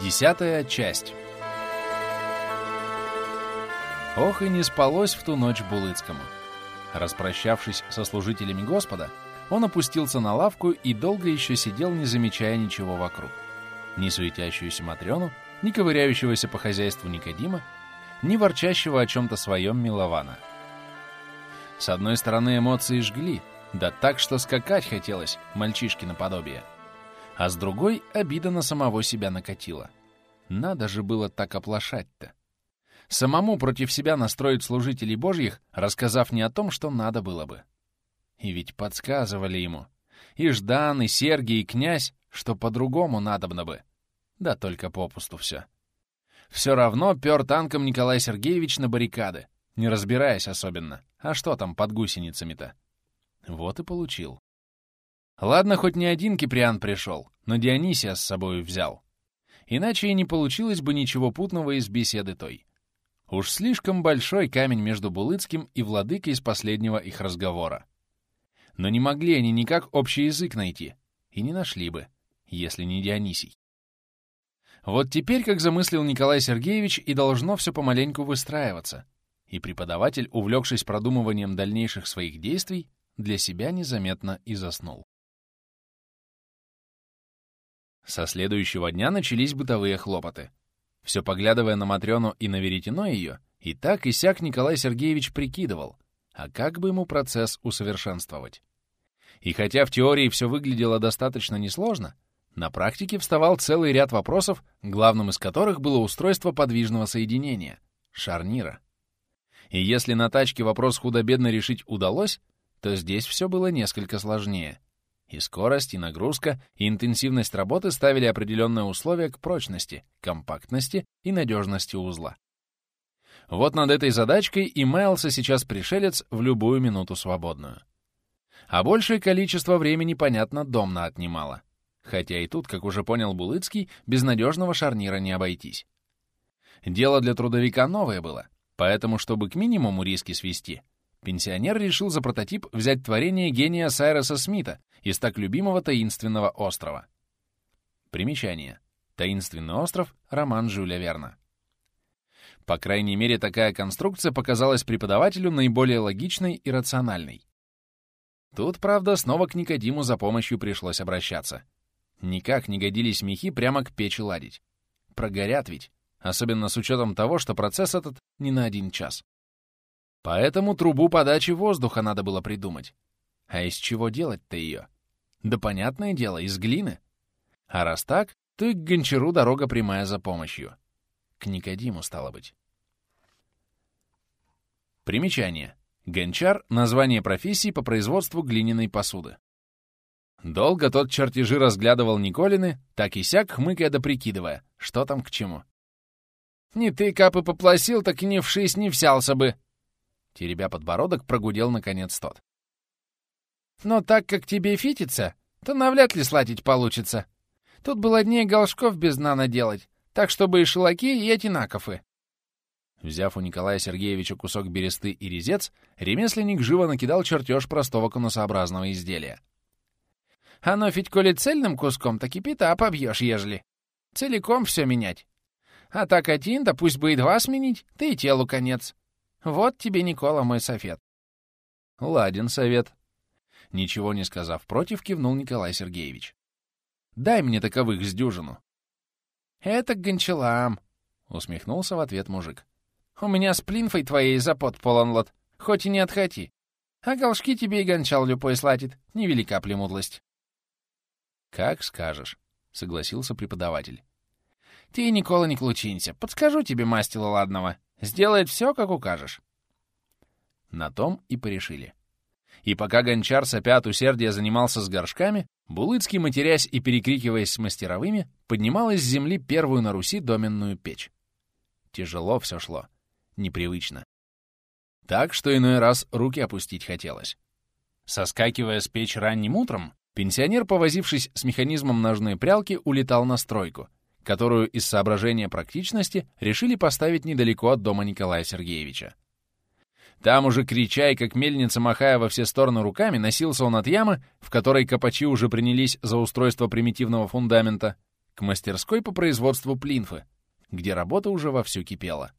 Десятая часть. Ох, и не спалось в ту ночь Булыцкому. Распрощавшись со служителями Господа, он опустился на лавку и долго еще сидел, не замечая ничего вокруг. Ни суетящуюся Матрёну, ни ковыряющегося по хозяйству Никодима, ни ворчащего о чем-то своем Милована. С одной стороны, эмоции жгли, да так, что скакать хотелось, мальчишки наподобие. А с другой — обида на самого себя накатила. Надо же было так оплошать-то. Самому против себя настроить служителей божьих, рассказав не о том, что надо было бы. И ведь подсказывали ему. И Ждан, и Сергий, и князь, что по-другому надобно бы. Да только попусту все. Все равно пер танком Николай Сергеевич на баррикады, не разбираясь особенно. А что там под гусеницами-то? Вот и получил. Ладно, хоть не один Киприан пришел, но Дионисия с собой взял. Иначе и не получилось бы ничего путного из беседы той. Уж слишком большой камень между Булыцким и владыкой из последнего их разговора. Но не могли они никак общий язык найти, и не нашли бы, если не Дионисий. Вот теперь, как замыслил Николай Сергеевич, и должно все помаленьку выстраиваться, и преподаватель, увлекшись продумыванием дальнейших своих действий, для себя незаметно и заснул. Со следующего дня начались бытовые хлопоты. Все поглядывая на Матрёну и на веретено ее, и так и сяк Николай Сергеевич прикидывал, а как бы ему процесс усовершенствовать. И хотя в теории все выглядело достаточно несложно, на практике вставал целый ряд вопросов, главным из которых было устройство подвижного соединения — шарнира. И если на тачке вопрос худо-бедно решить удалось, то здесь все было несколько сложнее. И скорость, и нагрузка, и интенсивность работы ставили определенные условия к прочности, компактности и надежности узла. Вот над этой задачкой и маялся сейчас пришелец в любую минуту свободную. А большее количество времени, понятно, домна отнимало. Хотя и тут, как уже понял Булыцкий, без надежного шарнира не обойтись. Дело для трудовика новое было, поэтому, чтобы к минимуму риски свести, пенсионер решил за прототип взять творение гения Сайроса Смита из так любимого таинственного острова. Примечание. Таинственный остров — роман Жюля Верна. По крайней мере, такая конструкция показалась преподавателю наиболее логичной и рациональной. Тут, правда, снова к Никодиму за помощью пришлось обращаться. Никак не годились мехи прямо к печи ладить. Прогорят ведь, особенно с учетом того, что процесс этот не на один час. Поэтому трубу подачи воздуха надо было придумать. А из чего делать-то ее? Да понятное дело, из глины. А раз так, то и к гончару дорога прямая за помощью. К Никодиму, стало быть. Примечание. Гончар — название профессии по производству глиняной посуды. Долго тот чертежи разглядывал Николины, так и сяк, хмыкая да прикидывая, что там к чему. «Не ты, капы, поплосил, так и не вшись не всялся бы!» Теребя подбородок, прогудел наконец тот. «Но так как тебе фитится, то навряд ли сладить получится. Тут было дней голшков без дна наделать, так чтобы и шелаки, и одинаковы». Взяв у Николая Сергеевича кусок бересты и резец, ремесленник живо накидал чертеж простого конусообразного изделия. Оно ведь коли цельным куском, так и пята побьешь, ежели. Целиком все менять. А так один, да пусть бы и два сменить, ты и телу конец. Вот тебе, Никола, мой совет. Ладен совет. Ничего не сказав против, кивнул Николай Сергеевич. Дай мне таковых с дюжину. Это к гончалам, усмехнулся в ответ мужик. У меня с плинфой твоей запот полон лот, хоть и не отхоти. А голшки тебе и гончал любой слатит, невелика племудлость. «Как скажешь», — согласился преподаватель. «Ты, Никола, не клучинься. Подскажу тебе мастила ладного. Сделает все, как укажешь». На том и порешили. И пока гончар сопя от усердия занимался с горшками, Булыцкий, матерясь и перекрикиваясь с мастеровыми, поднимал из земли первую на Руси доменную печь. Тяжело все шло. Непривычно. Так, что иной раз руки опустить хотелось. Соскакивая с печь ранним утром, Пенсионер, повозившись с механизмом ножной прялки, улетал на стройку, которую из соображения практичности решили поставить недалеко от дома Николая Сергеевича. Там уже крича и как мельница, махая во все стороны руками, носился он от ямы, в которой копачи уже принялись за устройство примитивного фундамента, к мастерской по производству плинфы, где работа уже вовсю кипела.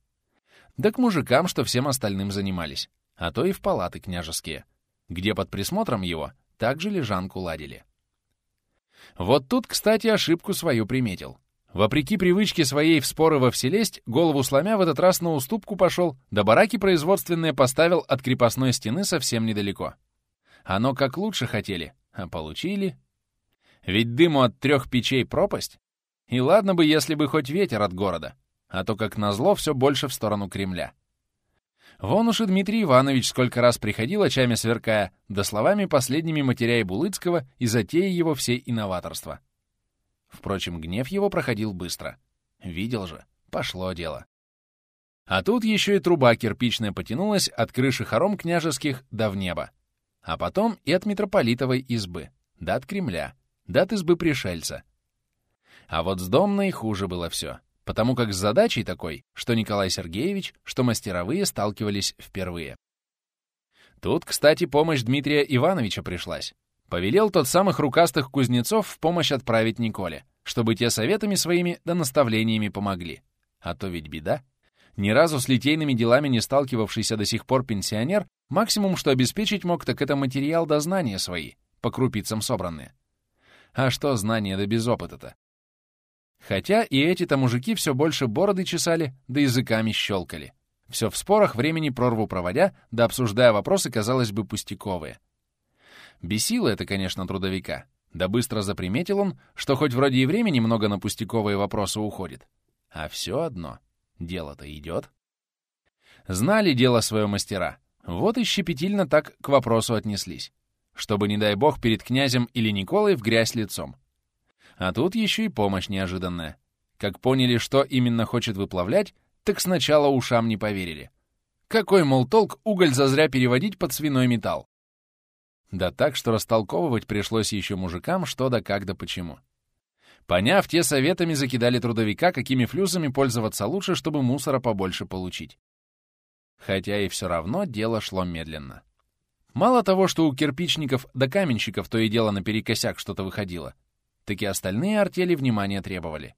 Да к мужикам, что всем остальным занимались, а то и в палаты княжеские, где под присмотром его также лежанку ладили. Вот тут, кстати, ошибку свою приметил. Вопреки привычке своей в споры во вселесть, голову сломя в этот раз на уступку пошел, да бараки производственные поставил от крепостной стены совсем недалеко. Оно как лучше хотели, а получили. Ведь дыму от трех печей пропасть. И ладно бы, если бы хоть ветер от города, а то, как назло, все больше в сторону Кремля. Вон уж и Дмитрий Иванович сколько раз приходил, очами сверкая, да словами последними матеря и Булыцкого и затея его всей инноваторства. Впрочем, гнев его проходил быстро. Видел же, пошло дело. А тут еще и труба кирпичная потянулась от крыши хором княжеских до в небо. А потом и от митрополитовой избы, да от Кремля, да от избы пришельца. А вот с домной хуже было все потому как с задачей такой, что Николай Сергеевич, что мастеровые сталкивались впервые. Тут, кстати, помощь Дмитрия Ивановича пришлась. Повелел тот самых рукастых кузнецов в помощь отправить Николе, чтобы те советами своими да наставлениями помогли. А то ведь беда. Ни разу с литейными делами не сталкивавшийся до сих пор пенсионер, максимум, что обеспечить мог, так это материал да знания свои, по крупицам собранные. А что знания да без опыта-то? Хотя и эти-то мужики все больше бороды чесали, да языками щелкали. Все в спорах времени прорву проводя, да обсуждая вопросы, казалось бы, пустяковые. Бесило это, конечно, трудовика. Да быстро заприметил он, что хоть вроде и времени много на пустяковые вопросы уходит. А все одно. Дело-то идет. Знали дело свое мастера. Вот и щепетильно так к вопросу отнеслись. Чтобы, не дай бог, перед князем или Николой в грязь лицом. А тут еще и помощь неожиданная. Как поняли, что именно хочет выплавлять, так сначала ушам не поверили. Какой, мол, толк уголь зазря переводить под свиной металл? Да так, что растолковывать пришлось еще мужикам, что да как да почему. Поняв, те советами закидали трудовика, какими флюсами пользоваться лучше, чтобы мусора побольше получить. Хотя и все равно дело шло медленно. Мало того, что у кирпичников да каменщиков то и дело наперекосяк что-то выходило, так и остальные артели внимания требовали.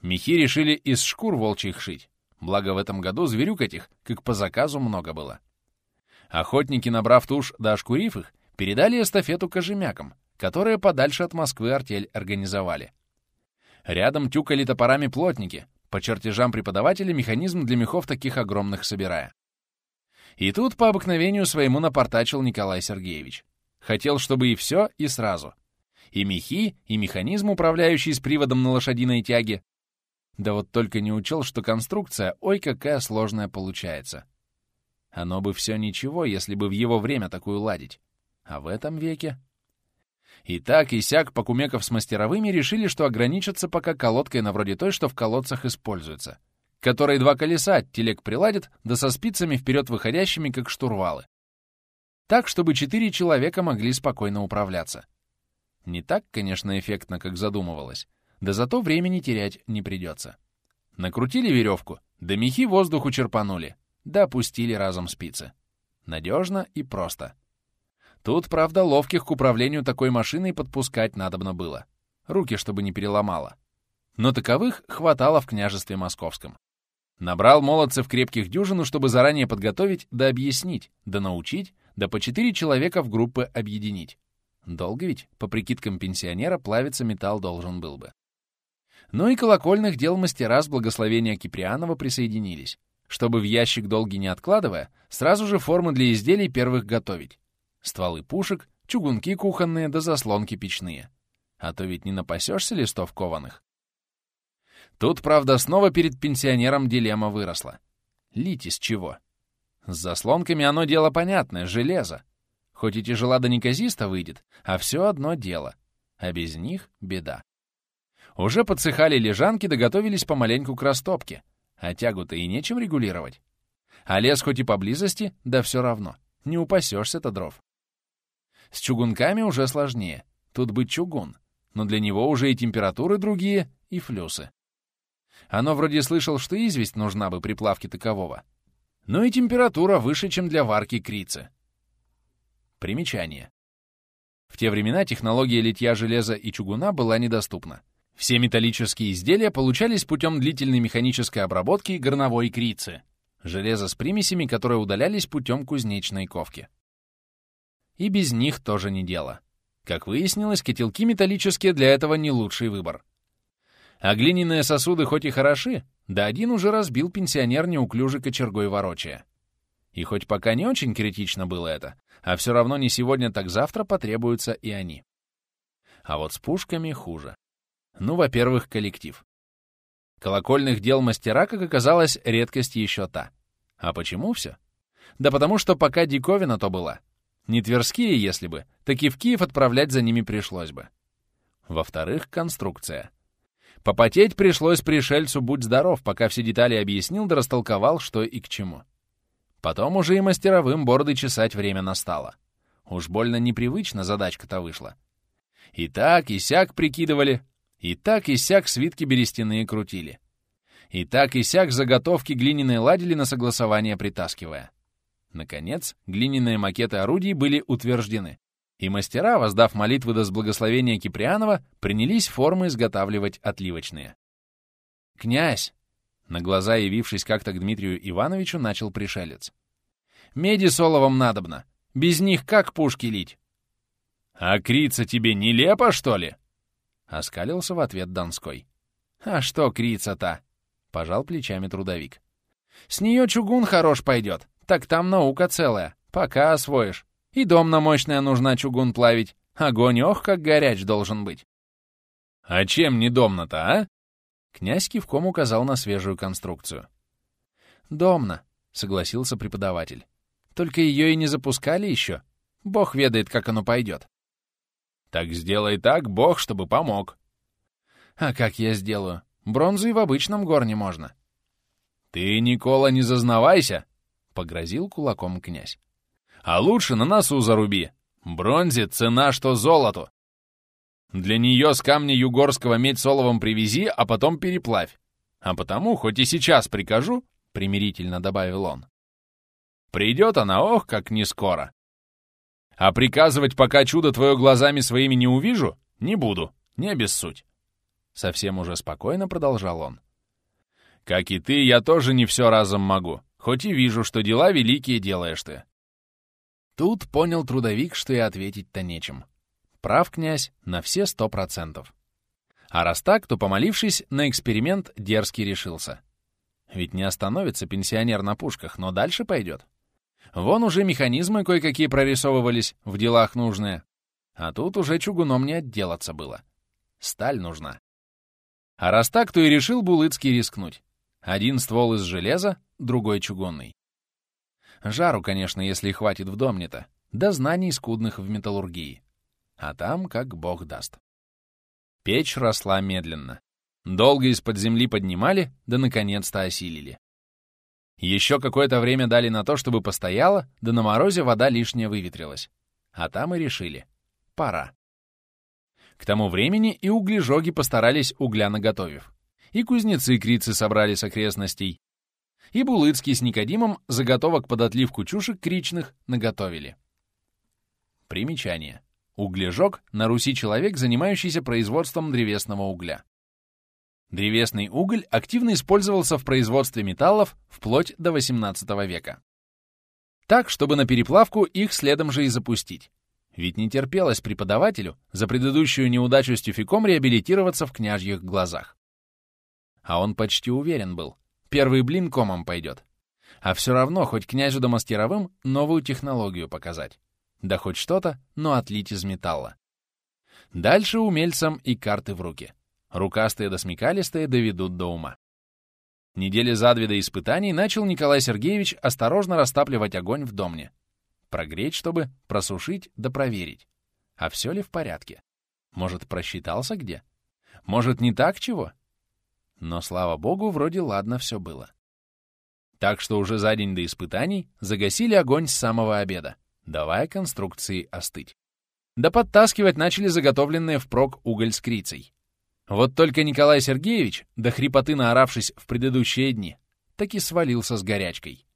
Мехи решили из шкур волчьих шить, благо в этом году зверюк этих, как по заказу, много было. Охотники, набрав тушь да ошкурив их, передали эстафету кожемякам, которые подальше от Москвы артель организовали. Рядом тюкали топорами плотники, по чертежам преподавателя механизм для мехов таких огромных собирая. И тут по обыкновению своему напортачил Николай Сергеевич. Хотел, чтобы и все, и сразу. И мехи, и механизм, управляющий с приводом на лошадиной тяге. Да вот только не учел, что конструкция, ой, какая сложная получается. Оно бы все ничего, если бы в его время такую ладить. А в этом веке... И так, и сяк Покумеков с мастеровыми решили, что ограничатся пока колодкой на вроде той, что в колодцах используется, которой два колеса телег приладят, да со спицами вперед выходящими, как штурвалы. Так, чтобы четыре человека могли спокойно управляться. Не так, конечно, эффектно, как задумывалось, да зато времени терять не придется. Накрутили веревку, да мехи воздуху черпанули, да опустили разом спицы. Надежно и просто. Тут, правда, ловких к управлению такой машиной подпускать надобно было. Руки, чтобы не переломало. Но таковых хватало в княжестве московском. Набрал молодцев крепких дюжину, чтобы заранее подготовить да объяснить, да научить, да по четыре человека в группы объединить. Долго ведь, по прикидкам пенсионера, плавиться металл должен был бы. Ну и колокольных дел мастера с благословения Киприанова присоединились, чтобы в ящик долги не откладывая, сразу же формы для изделий первых готовить. Стволы пушек, чугунки кухонные да заслонки печные. А то ведь не напасешься листов кованых. Тут, правда, снова перед пенсионером дилемма выросла. Лить из чего? С заслонками оно дело понятное, железо. Хоть и тяжела да неказисто выйдет, а все одно дело. А без них — беда. Уже подсыхали лежанки, доготовились помаленьку к растопке, а тягу-то и нечем регулировать. А лес хоть и поблизости, да все равно. Не упасешься-то дров. С чугунками уже сложнее. Тут быть чугун. Но для него уже и температуры другие, и флюсы. Оно вроде слышал, что известь нужна бы при плавке такового. Но и температура выше, чем для варки крицы. Примечание. В те времена технология литья железа и чугуна была недоступна. Все металлические изделия получались путем длительной механической обработки горновой крицы, железа с примесями, которые удалялись путем кузнечной ковки. И без них тоже не дело. Как выяснилось, котелки металлические для этого не лучший выбор. А глиняные сосуды хоть и хороши, да один уже разбил пенсионер неуклюже кочергой ворочая. И хоть пока не очень критично было это, а все равно не сегодня, так завтра потребуются и они. А вот с пушками хуже. Ну, во-первых, коллектив. Колокольных дел мастера, как оказалось, редкость еще та. А почему все? Да потому что пока диковина то была. Не Тверские, если бы, так и в Киев отправлять за ними пришлось бы. Во-вторых, конструкция. Попотеть пришлось пришельцу «Будь здоров», пока все детали объяснил да растолковал, что и к чему. Потом уже и мастеровым борды чесать время настало. Уж больно непривычно задачка-то вышла. И так, и сяк прикидывали, и так, и сяк свитки берестяные крутили. И так, и сяк заготовки глиняные ладили на согласование притаскивая. Наконец, глиняные макеты орудий были утверждены, и мастера, воздав молитвы до благословения Киприанова, принялись формы изготавливать отливочные. «Князь!» На глаза явившись как-то к Дмитрию Ивановичу, начал пришелец. «Меди соловом надобно. Без них как пушки лить?» «А крица тебе нелепо, что ли?» Оскалился в ответ Донской. «А что крица-то?» — пожал плечами трудовик. «С нее чугун хорош пойдет, так там наука целая, пока освоишь. И дом на мощная нужна чугун плавить, огонь ох, как горяч должен быть». «А чем не домно-то, а?» Князь кивком указал на свежую конструкцию. «Домно», — согласился преподаватель. «Только ее и не запускали еще. Бог ведает, как оно пойдет». «Так сделай так, Бог, чтобы помог». «А как я сделаю? Бронзу и в обычном горне можно». «Ты, Никола, не зазнавайся!» — погрозил кулаком князь. «А лучше на носу заруби. Бронзе цена, что золоту. Для нее с камня югорского медь соловом привези, а потом переплавь. А потому, хоть и сейчас прикажу, — примирительно добавил он, — придет она, ох, как не скоро. А приказывать, пока чудо твое глазами своими не увижу, не буду, не обессудь. Совсем уже спокойно продолжал он. Как и ты, я тоже не все разом могу, хоть и вижу, что дела великие делаешь ты. Тут понял трудовик, что и ответить-то нечем. Прав князь на все сто процентов. А раз так, то, помолившись, на эксперимент дерзкий решился. Ведь не остановится пенсионер на пушках, но дальше пойдет. Вон уже механизмы кое-какие прорисовывались, в делах нужные. А тут уже чугуном не отделаться было. Сталь нужна. А раз так, то и решил Булыцкий рискнуть. Один ствол из железа, другой чугунный. Жару, конечно, если хватит в домне-то, да знаний скудных в металлургии а там как бог даст. Печь росла медленно. Долго из-под земли поднимали, да наконец-то осилили. Еще какое-то время дали на то, чтобы постояла, да на морозе вода лишняя выветрилась. А там и решили. Пора. К тому времени и углежоги постарались угля наготовив. И кузнецы-крицы собрали с окрестностей. И Булыцкий с Никодимом заготовок под отливку чушек кричных наготовили. Примечание. Углежок — на Руси человек, занимающийся производством древесного угля. Древесный уголь активно использовался в производстве металлов вплоть до XVIII века. Так, чтобы на переплавку их следом же и запустить. Ведь не терпелось преподавателю за предыдущую неудачу с тюфяком реабилитироваться в княжьих глазах. А он почти уверен был, первый блин комом пойдет. А все равно, хоть князю да мастеровым, новую технологию показать. Да хоть что-то, но отлить из металла. Дальше умельцам и карты в руки. Рукастые да смекалистые доведут до ума. Недели за две до испытаний начал Николай Сергеевич осторожно растапливать огонь в домне. Прогреть, чтобы просушить да проверить. А все ли в порядке? Может, просчитался где? Может, не так чего? Но, слава богу, вроде ладно все было. Так что уже за день до испытаний загасили огонь с самого обеда давая конструкции остыть. Да подтаскивать начали заготовленные впрок уголь с крицей. Вот только Николай Сергеевич, до хрипоты наоравшись в предыдущие дни, таки свалился с горячкой.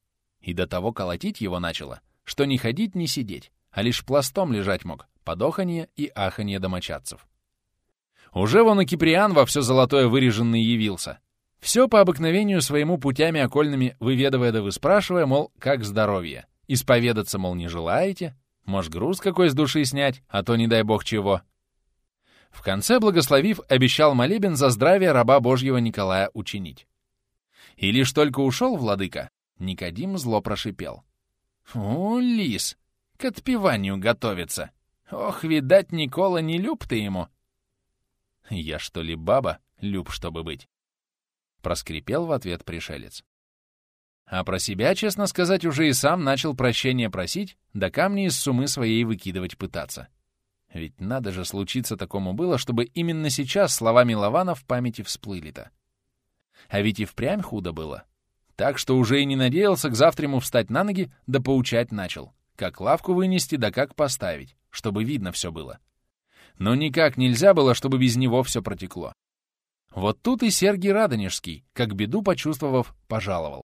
И до того колотить его начало, что не ходить, не сидеть, а лишь пластом лежать мог, подоханье и аханье домочадцев. Уже вон и Киприан во все золотое выреженный явился. Все по обыкновению своему путями окольными выведывая да выспрашивая, мол, как здоровье. Исповедаться, мол, не желаете? Может, груз какой с души снять, а то не дай бог чего. В конце, благословив, обещал молебен за здравие раба Божьего Николая учинить. И лишь только ушел владыка, Никодим зло прошипел. «О, лис, к отпеванию готовится. Ох, видать, Никола не люб ты ему». «Я что ли баба, люб, чтобы быть?» Проскрипел в ответ пришелец. А про себя, честно сказать, уже и сам начал прощения просить, да камни из сумы своей выкидывать пытаться. Ведь надо же случиться такому было, чтобы именно сейчас слова Милована в памяти всплыли-то. А ведь и впрямь худо было. Так что уже и не надеялся к завтраму встать на ноги, да поучать начал. Как лавку вынести, да как поставить, чтобы видно все было. Но никак нельзя было, чтобы без него все протекло. Вот тут и Сергий Радонежский, как беду почувствовав, пожаловал.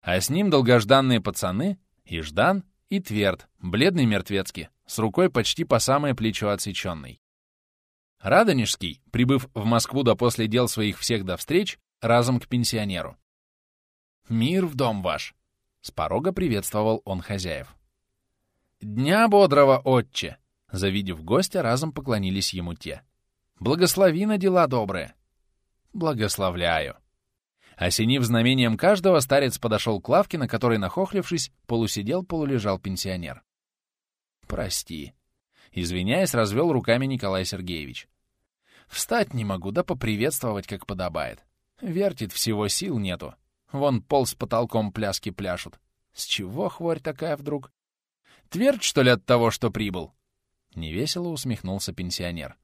А с ним долгожданные пацаны, и Ждан, и Тверд, бледный мертвецкий, с рукой почти по самое плечо отсеченной. Радонежский, прибыв в Москву до после дел своих всех до встреч, разом к пенсионеру. «Мир в дом ваш!» — с порога приветствовал он хозяев. «Дня бодрого, отче!» — завидев гостя, разом поклонились ему те. «Благослови на дела добрые!» «Благословляю!» Осенив знамением каждого, старец подошел к лавке, на которой, нахохлившись, полусидел, полулежал пенсионер. «Прости», — извиняясь, развел руками Николай Сергеевич. «Встать не могу, да поприветствовать, как подобает. Вертит всего сил нету. Вон пол с потолком пляски пляшут. С чего хворь такая вдруг? Твердь, что ли, от того, что прибыл?» Невесело усмехнулся пенсионер.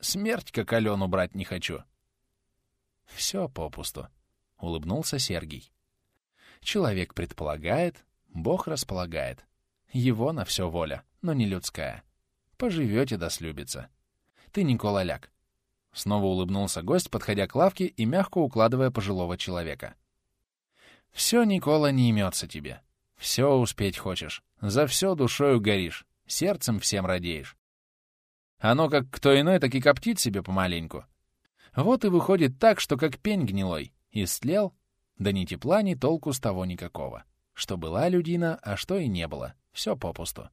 «Смерть, как Алену, брать не хочу». «Все попусту», — улыбнулся Сергий. «Человек предполагает, Бог располагает. Его на все воля, но не людская. Поживете да слюбится. Ты, Никола, ляг». Снова улыбнулся гость, подходя к лавке и мягко укладывая пожилого человека. Все, Никола, не имется тебе. Все успеть хочешь. За все душою горишь. Сердцем всем радеешь. Оно как кто иной, так и коптит себе помаленьку. Вот и выходит так, что как пень гнилой. Истлел, да ни тепла, ни толку с того никакого. Что была людина, а что и не было. Все попусту.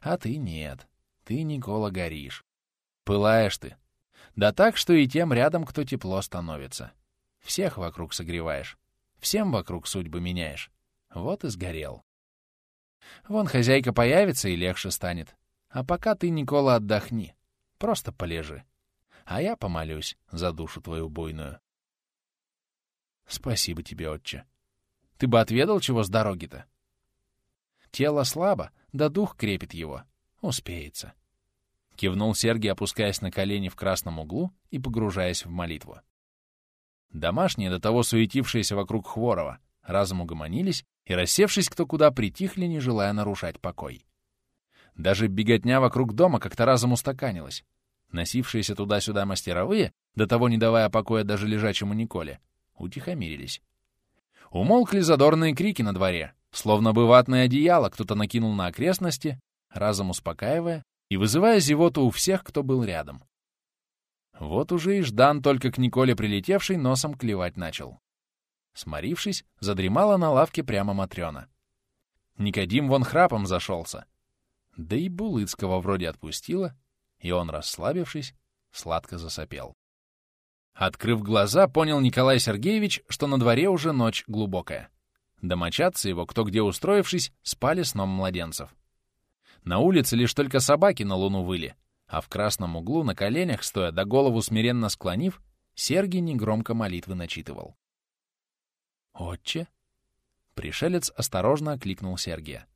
А ты нет. Ты, Никола, горишь. Пылаешь ты. Да так, что и тем рядом, кто тепло становится. Всех вокруг согреваешь. Всем вокруг судьбы меняешь. Вот и сгорел. Вон хозяйка появится и легче станет. А пока ты, Никола, отдохни. Просто полежи. А я помолюсь за душу твою буйную. Спасибо тебе, отче. Ты бы отведал, чего с дороги-то? Тело слабо, да дух крепит его. Успеется. Кивнул Сергий, опускаясь на колени в красном углу и погружаясь в молитву. Домашние, до того суетившиеся вокруг Хворова, разом угомонились и, рассевшись кто куда, притихли, не желая нарушать покой. Даже беготня вокруг дома как-то разом устаканилась. Носившиеся туда-сюда мастеровые, до того не давая покоя даже лежачему Николе, утихомирились. Умолкли задорные крики на дворе, словно бы ватное одеяло кто-то накинул на окрестности, разом успокаивая и вызывая зевоту у всех, кто был рядом. Вот уже и Ждан, только к Николе прилетевший, носом клевать начал. Сморившись, задремала на лавке прямо Матрёна. Никодим вон храпом зашелся. Да и Булыцкого вроде отпустила, и он, расслабившись, сладко засопел. Открыв глаза, понял Николай Сергеевич, что на дворе уже ночь глубокая. Домочадцы его, кто где устроившись, спали сном младенцев. На улице лишь только собаки на луну выли, а в красном углу, на коленях стоя, до голову смиренно склонив, Сергий негромко молитвы начитывал. «Отче?» Пришелец осторожно окликнул Сергия.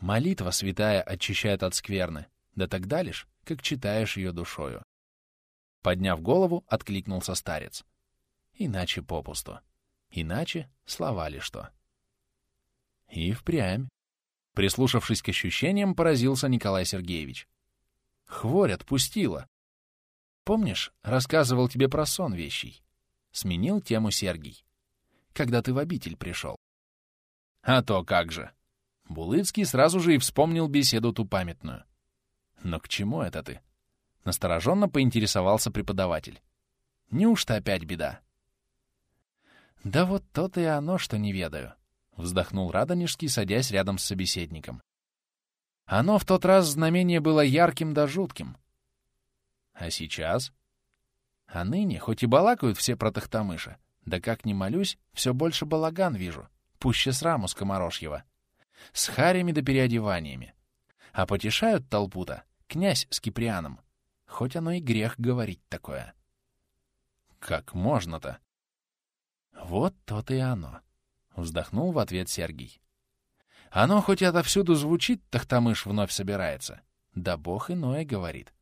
«Молитва святая очищает от скверны, да тогда лишь, как читаешь ее душою». Подняв голову, откликнулся старец. «Иначе попусту. Иначе слова ли что». И впрямь. Прислушавшись к ощущениям, поразился Николай Сергеевич. Хворь отпустила. Помнишь, рассказывал тебе про сон вещий? Сменил тему Сергий когда ты в обитель пришел. А то как же. Булыцкий сразу же и вспомнил беседу ту памятную. Но к чему это ты? Настороженно поинтересовался преподаватель. Неужто опять беда? Да вот то-то и оно, что не ведаю, вздохнул Радонежский, садясь рядом с собеседником. Оно в тот раз знамение было ярким да жутким. А сейчас? А ныне, хоть и балакают все про Тахтамыша, да как ни молюсь, все больше балаган вижу, пуще сраму скоморожьего. С харями да переодеваниями. А потешают толпу-то князь с Киприаном. Хоть оно и грех говорить такое. Как можно-то? Вот то-то и оно. Вздохнул в ответ Сергий. Оно хоть и отовсюду звучит, Тахтамыш вновь собирается. Да бог иное говорит.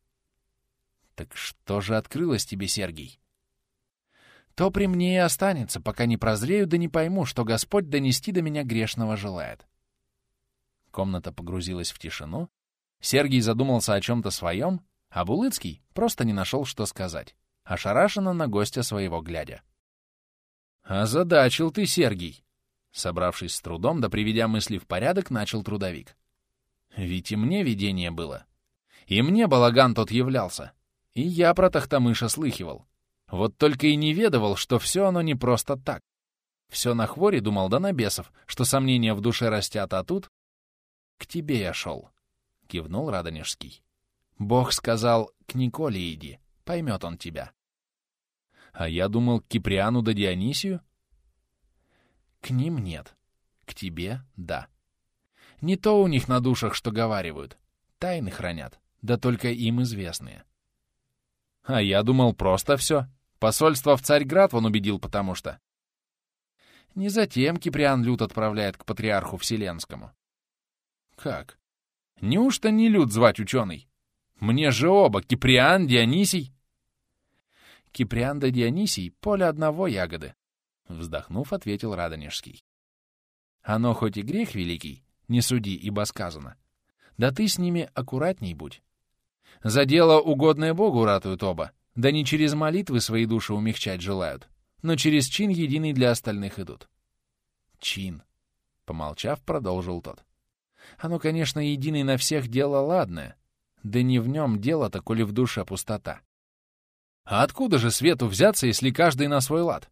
Так что же открылось тебе, Сергий? То при мне и останется, пока не прозрею да не пойму, что Господь донести до меня грешного желает. Комната погрузилась в тишину. Сергий задумался о чем-то своем, а Булыцкий просто не нашел, что сказать, ошарашенно на гостя своего глядя. «Озадачил ты, Сергий!» Собравшись с трудом, да приведя мысли в порядок, начал трудовик. «Ведь и мне видение было. И мне балаган тот являлся. И я про Тахтамыша слыхивал. Вот только и не ведовал, что все оно не просто так. Все на хворе думал да на бесов, что сомнения в душе растят, а тут «К тебе я шел», — кивнул Радонежский. «Бог сказал, к Николе иди, поймет он тебя». «А я думал, к Киприану да Дионисию?» «К ним нет, к тебе — да. Не то у них на душах, что говаривают. Тайны хранят, да только им известные». «А я думал, просто все. Посольство в Царьград он убедил, потому что...» Не затем Киприан Люд отправляет к патриарху Вселенскому. Как? Неужто не люд звать ученый? Мне же оба, Киприан, Дионисий. Киприан да Дионисий — поле одного ягоды, — вздохнув, ответил Радонежский. Оно хоть и грех великий, не суди, ибо сказано. Да ты с ними аккуратней будь. За дело угодное Богу ратуют оба, да не через молитвы свои души умягчать желают, но через чин единый для остальных идут. Чин, — помолчав, продолжил тот. Оно, конечно, единый на всех дело ладное, да не в нем дело-то, коли в душе пустота. А откуда же свету взяться, если каждый на свой лад?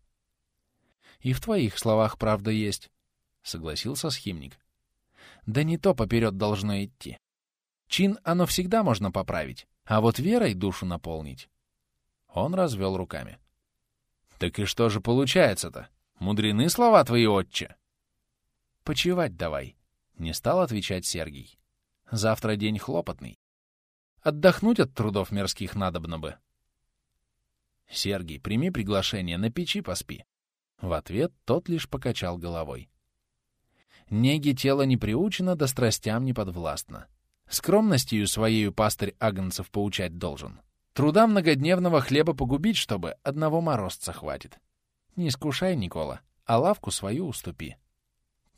И в твоих словах правда есть, — согласился схимник. Да не то поперед должно идти. Чин оно всегда можно поправить, а вот верой душу наполнить. Он развел руками. Так и что же получается-то? Мудрены слова твои, отче? Почевать давай, не стал отвечать Сергий. Завтра день хлопотный. Отдохнуть от трудов мирских надобно бы. Сергий, прими приглашение, на печи поспи. В ответ тот лишь покачал головой. Неги тело не приучено, да страстям не подвластно. Скромностью своею пастырь агнцев поучать должен. Труда многодневного хлеба погубить, чтобы одного морозца хватит. Не искушай, Никола, а лавку свою уступи.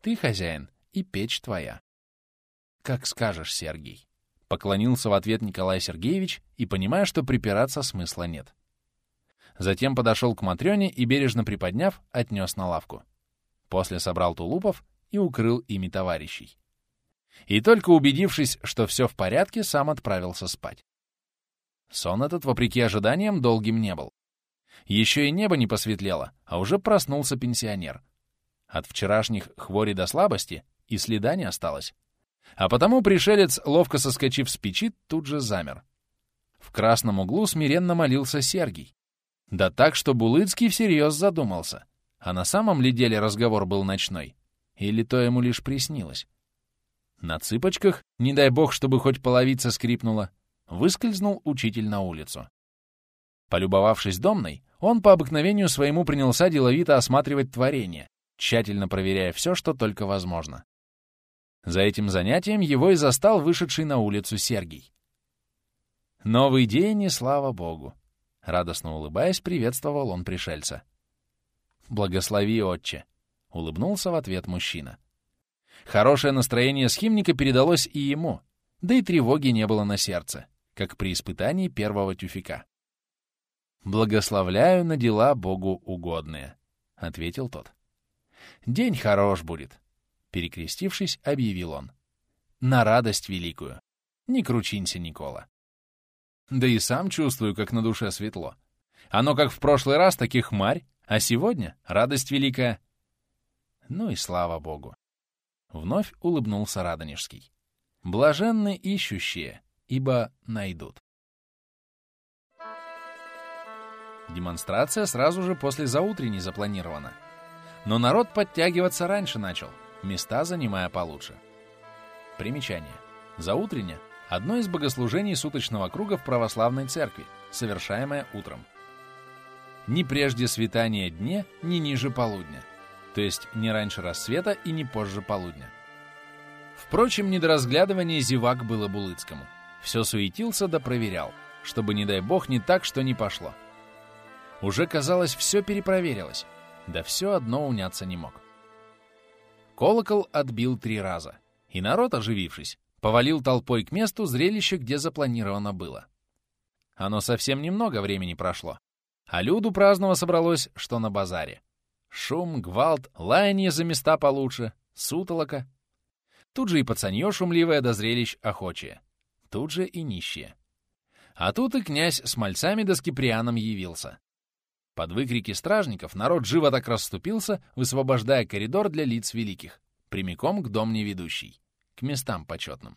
Ты хозяин, и печь твоя. Как скажешь, Сергей. Поклонился в ответ Николай Сергеевич и, понимая, что припираться смысла нет. Затем подошел к Матрёне и, бережно приподняв, отнес на лавку. После собрал тулупов и укрыл ими товарищей. И только убедившись, что все в порядке, сам отправился спать. Сон этот, вопреки ожиданиям, долгим не был. Еще и небо не посветлело, а уже проснулся пенсионер. От вчерашних хвори до слабости и следа не осталось. А потому пришелец, ловко соскочив с печи, тут же замер. В красном углу смиренно молился Сергий. Да так, что Булыцкий всерьез задумался. А на самом ли деле разговор был ночной? Или то ему лишь приснилось? На цыпочках, не дай бог, чтобы хоть половица скрипнула, выскользнул учитель на улицу. Полюбовавшись домной, он по обыкновению своему принялся деловито осматривать творение, тщательно проверяя все, что только возможно. За этим занятием его и застал вышедший на улицу Сергий. «Новый день, и слава богу!» Радостно улыбаясь, приветствовал он пришельца. «Благослови, отче!» — улыбнулся в ответ мужчина. Хорошее настроение схимника передалось и ему, да и тревоги не было на сердце, как при испытании первого тюфика. «Благословляю на дела Богу угодные», — ответил тот. «День хорош будет. Перекрестившись, объявил он. «На радость великую! Не кручинься, Никола!» Да и сам чувствую, как на душе светло. Оно как в прошлый раз, таких хмарь, а сегодня радость великая. Ну и слава богу. Вновь улыбнулся Радонежский. Блаженны ищущие, ибо найдут. Демонстрация сразу же после заутренней запланирована. Но народ подтягиваться раньше начал, места занимая получше. Примечание. Заутренне — одно из богослужений суточного круга в православной церкви, совершаемое утром. Ни прежде светания дне, ни ниже полудня, то есть не раньше рассвета и не позже полудня. Впрочем, недоразглядывание зевак было Булыцкому. Все суетился да проверял, чтобы, не дай бог, не так, что не пошло. Уже, казалось, все перепроверилось, да все одно уняться не мог. Колокол отбил три раза, и народ, оживившись, повалил толпой к месту зрелище, где запланировано было. Оно совсем немного времени прошло, а люду праздного собралось, что на базаре. Шум, гвалт, лаяние за места получше, сутолока. Тут же и пацанье шумливое до зрелищ охочее. Тут же и нищие. А тут и князь с мальцами да с Киприаном явился. Под выкрики стражников народ живо так расступился, высвобождая коридор для лиц великих, прямиком к домне ведущей, к местам почетным.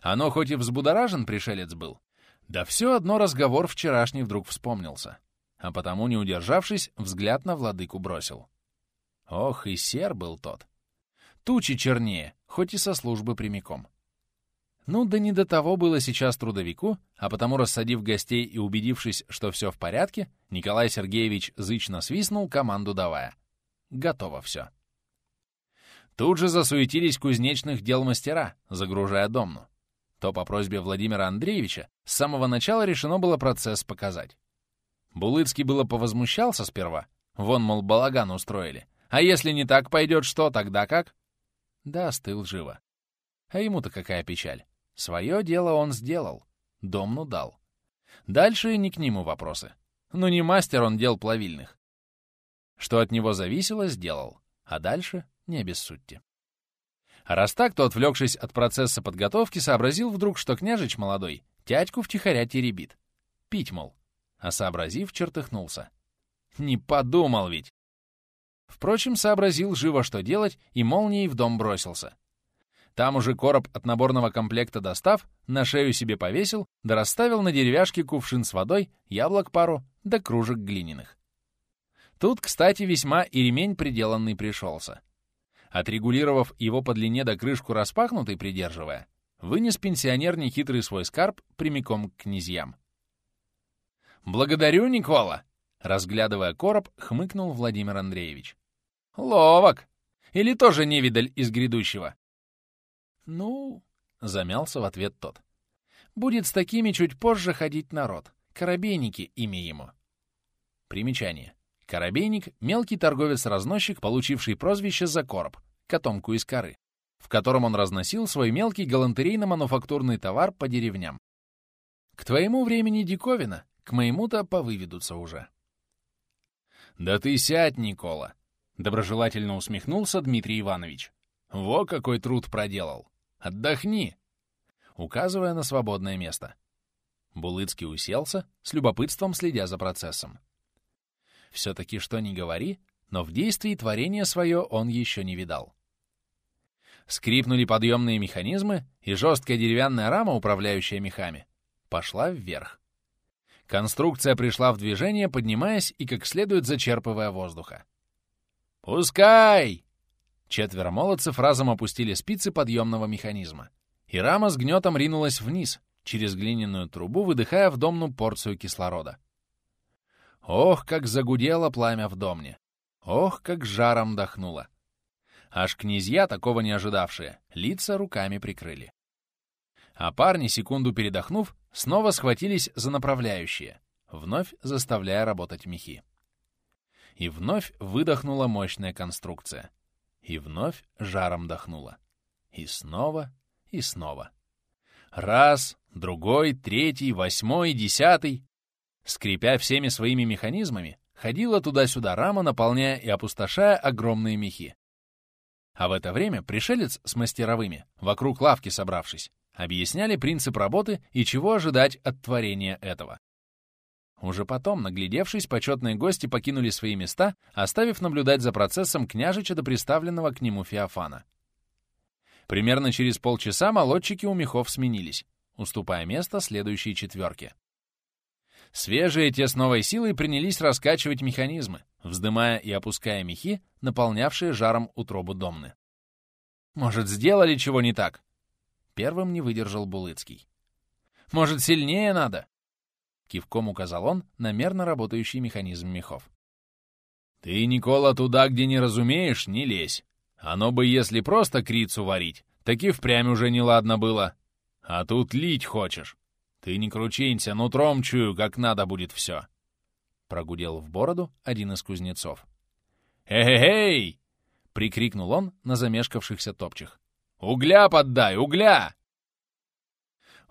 Оно хоть и взбудоражен пришелец был, да все одно разговор вчерашний вдруг вспомнился, а потому, не удержавшись, взгляд на владыку бросил. Ох, и сер был тот. Тучи чернее, хоть и со службы прямиком. Ну да не до того было сейчас трудовику, а потому, рассадив гостей и убедившись, что все в порядке, Николай Сергеевич зычно свистнул, команду давая. Готово все. Тут же засуетились кузнечных дел мастера, загружая домну. То по просьбе Владимира Андреевича с самого начала решено было процесс показать. Булыцкий было повозмущался сперва. Вон, мол, балаган устроили. А если не так пойдет, что, тогда как? Да, стыл живо. А ему-то какая печаль. Свое дело он сделал, домну дал. Дальше не к нему вопросы. Ну не мастер он дел плавильных. Что от него зависело, сделал. А дальше не обессудьте. А раз так, то, отвлекшись от процесса подготовки, сообразил вдруг, что княжич молодой тядьку втихаря теребит. Пить, мол. А сообразив, чертыхнулся. Не подумал ведь. Впрочем, сообразил живо, что делать, и молнией в дом бросился. Там уже короб от наборного комплекта достав, на шею себе повесил, да расставил на деревяшке кувшин с водой, яблок пару, да кружек глиняных. Тут, кстати, весьма и ремень приделанный пришелся. Отрегулировав его по длине до крышку распахнутой придерживая, вынес пенсионер нехитрый свой скарб прямиком к князьям. «Благодарю, Никола!» Разглядывая короб, хмыкнул Владимир Андреевич. «Ловок! Или тоже невидаль из грядущего?» «Ну...» — замялся в ответ тот. «Будет с такими чуть позже ходить народ. Коробейники имя ему». Примечание. Коробейник — мелкий торговец-разносчик, получивший прозвище за короб, котомку из коры, в котором он разносил свой мелкий галантерейно-мануфактурный товар по деревням. К твоему времени диковина, к моему-то повыведутся уже. «Да ты сядь, Никола!» — доброжелательно усмехнулся Дмитрий Иванович. «Во какой труд проделал! Отдохни!» Указывая на свободное место. Булыцкий уселся, с любопытством следя за процессом. Все-таки что ни говори, но в действии творение свое он еще не видал. Скрипнули подъемные механизмы, и жесткая деревянная рама, управляющая мехами, пошла вверх. Конструкция пришла в движение, поднимаясь и как следует зачерпывая воздуха. «Пускай!» Четверо молодцев разом опустили спицы подъемного механизма, и рама с гнетом ринулась вниз, через глиняную трубу, выдыхая в домну порцию кислорода. Ох, как загудело пламя в домне! Ох, как жаром дохнуло! Аж князья, такого не ожидавшие, лица руками прикрыли. А парни, секунду передохнув, снова схватились за направляющие, вновь заставляя работать мехи. И вновь выдохнула мощная конструкция. И вновь жаром дохнула. И снова, и снова. Раз, другой, третий, восьмой, десятый. Скрипя всеми своими механизмами, ходила туда-сюда рама, наполняя и опустошая огромные мехи. А в это время пришелец с мастеровыми, вокруг лавки собравшись, объясняли принцип работы и чего ожидать от творения этого. Уже потом, наглядевшись, почетные гости покинули свои места, оставив наблюдать за процессом княжича до приставленного к нему Феофана. Примерно через полчаса молодчики у мехов сменились, уступая место следующей четверке. Свежие те с новой силой принялись раскачивать механизмы, вздымая и опуская мехи, наполнявшие жаром утробу домны. «Может, сделали чего не так?» Первым не выдержал Булыцкий. «Может, сильнее надо?» Кивком указал он на мерно работающий механизм мехов. «Ты, Никола, туда, где не разумеешь, не лезь. Оно бы, если просто крицу варить, так и впрямь уже неладно было. А тут лить хочешь. Ты не кручинься, нутром чую, как надо будет все. Прогудел в бороду один из кузнецов. «Эй-эй-эй!» — прикрикнул он на замешкавшихся топчих. «Угля поддай, угля!»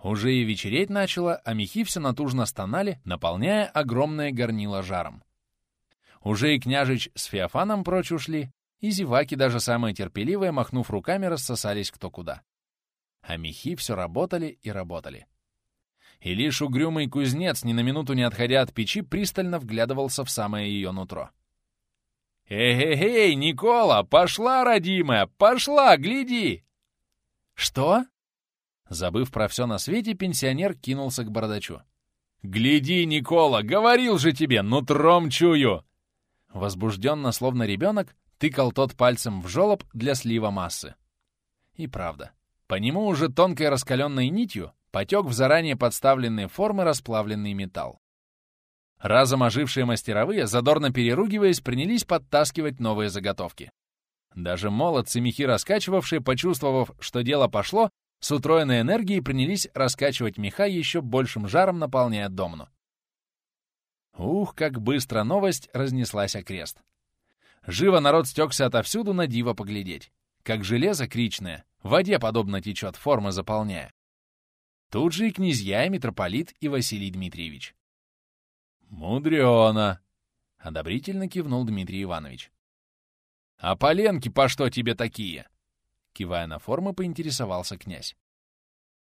Уже и вечереть начало, а мехи все натужно стонали, наполняя огромное горнило жаром. Уже и княжич с Феофаном прочь ушли, и зеваки, даже самые терпеливые, махнув руками, рассосались кто куда. А мехи все работали и работали. И лишь угрюмый кузнец, ни на минуту не отходя от печи, пристально вглядывался в самое ее нутро. «Эй-эй-эй, Никола, пошла, родимая, пошла, гляди!» «Что?» Забыв про все на свете, пенсионер кинулся к бородачу. «Гляди, Никола, говорил же тебе, нутром чую!» Возбужденно, словно ребенок, тыкал тот пальцем в жолоб для слива массы. И правда, по нему уже тонкой раскаленной нитью потек в заранее подставленные формы расплавленный металл. Разом ожившие мастеровые, задорно переругиваясь, принялись подтаскивать новые заготовки. Даже молодцы мехи раскачивавшие, почувствовав, что дело пошло, с утроенной энергией принялись раскачивать меха еще большим жаром, наполняя домну. Ух, как быстро новость разнеслась окрест. Живо народ стекся отовсюду на диво поглядеть. Как железо кричное, в воде подобно течет, формы заполняя. Тут же и князья, и митрополит, и Василий Дмитриевич. «Мудрено!» — одобрительно кивнул Дмитрий Иванович. «А поленки по что тебе такие?» Кивая на формы, поинтересовался князь.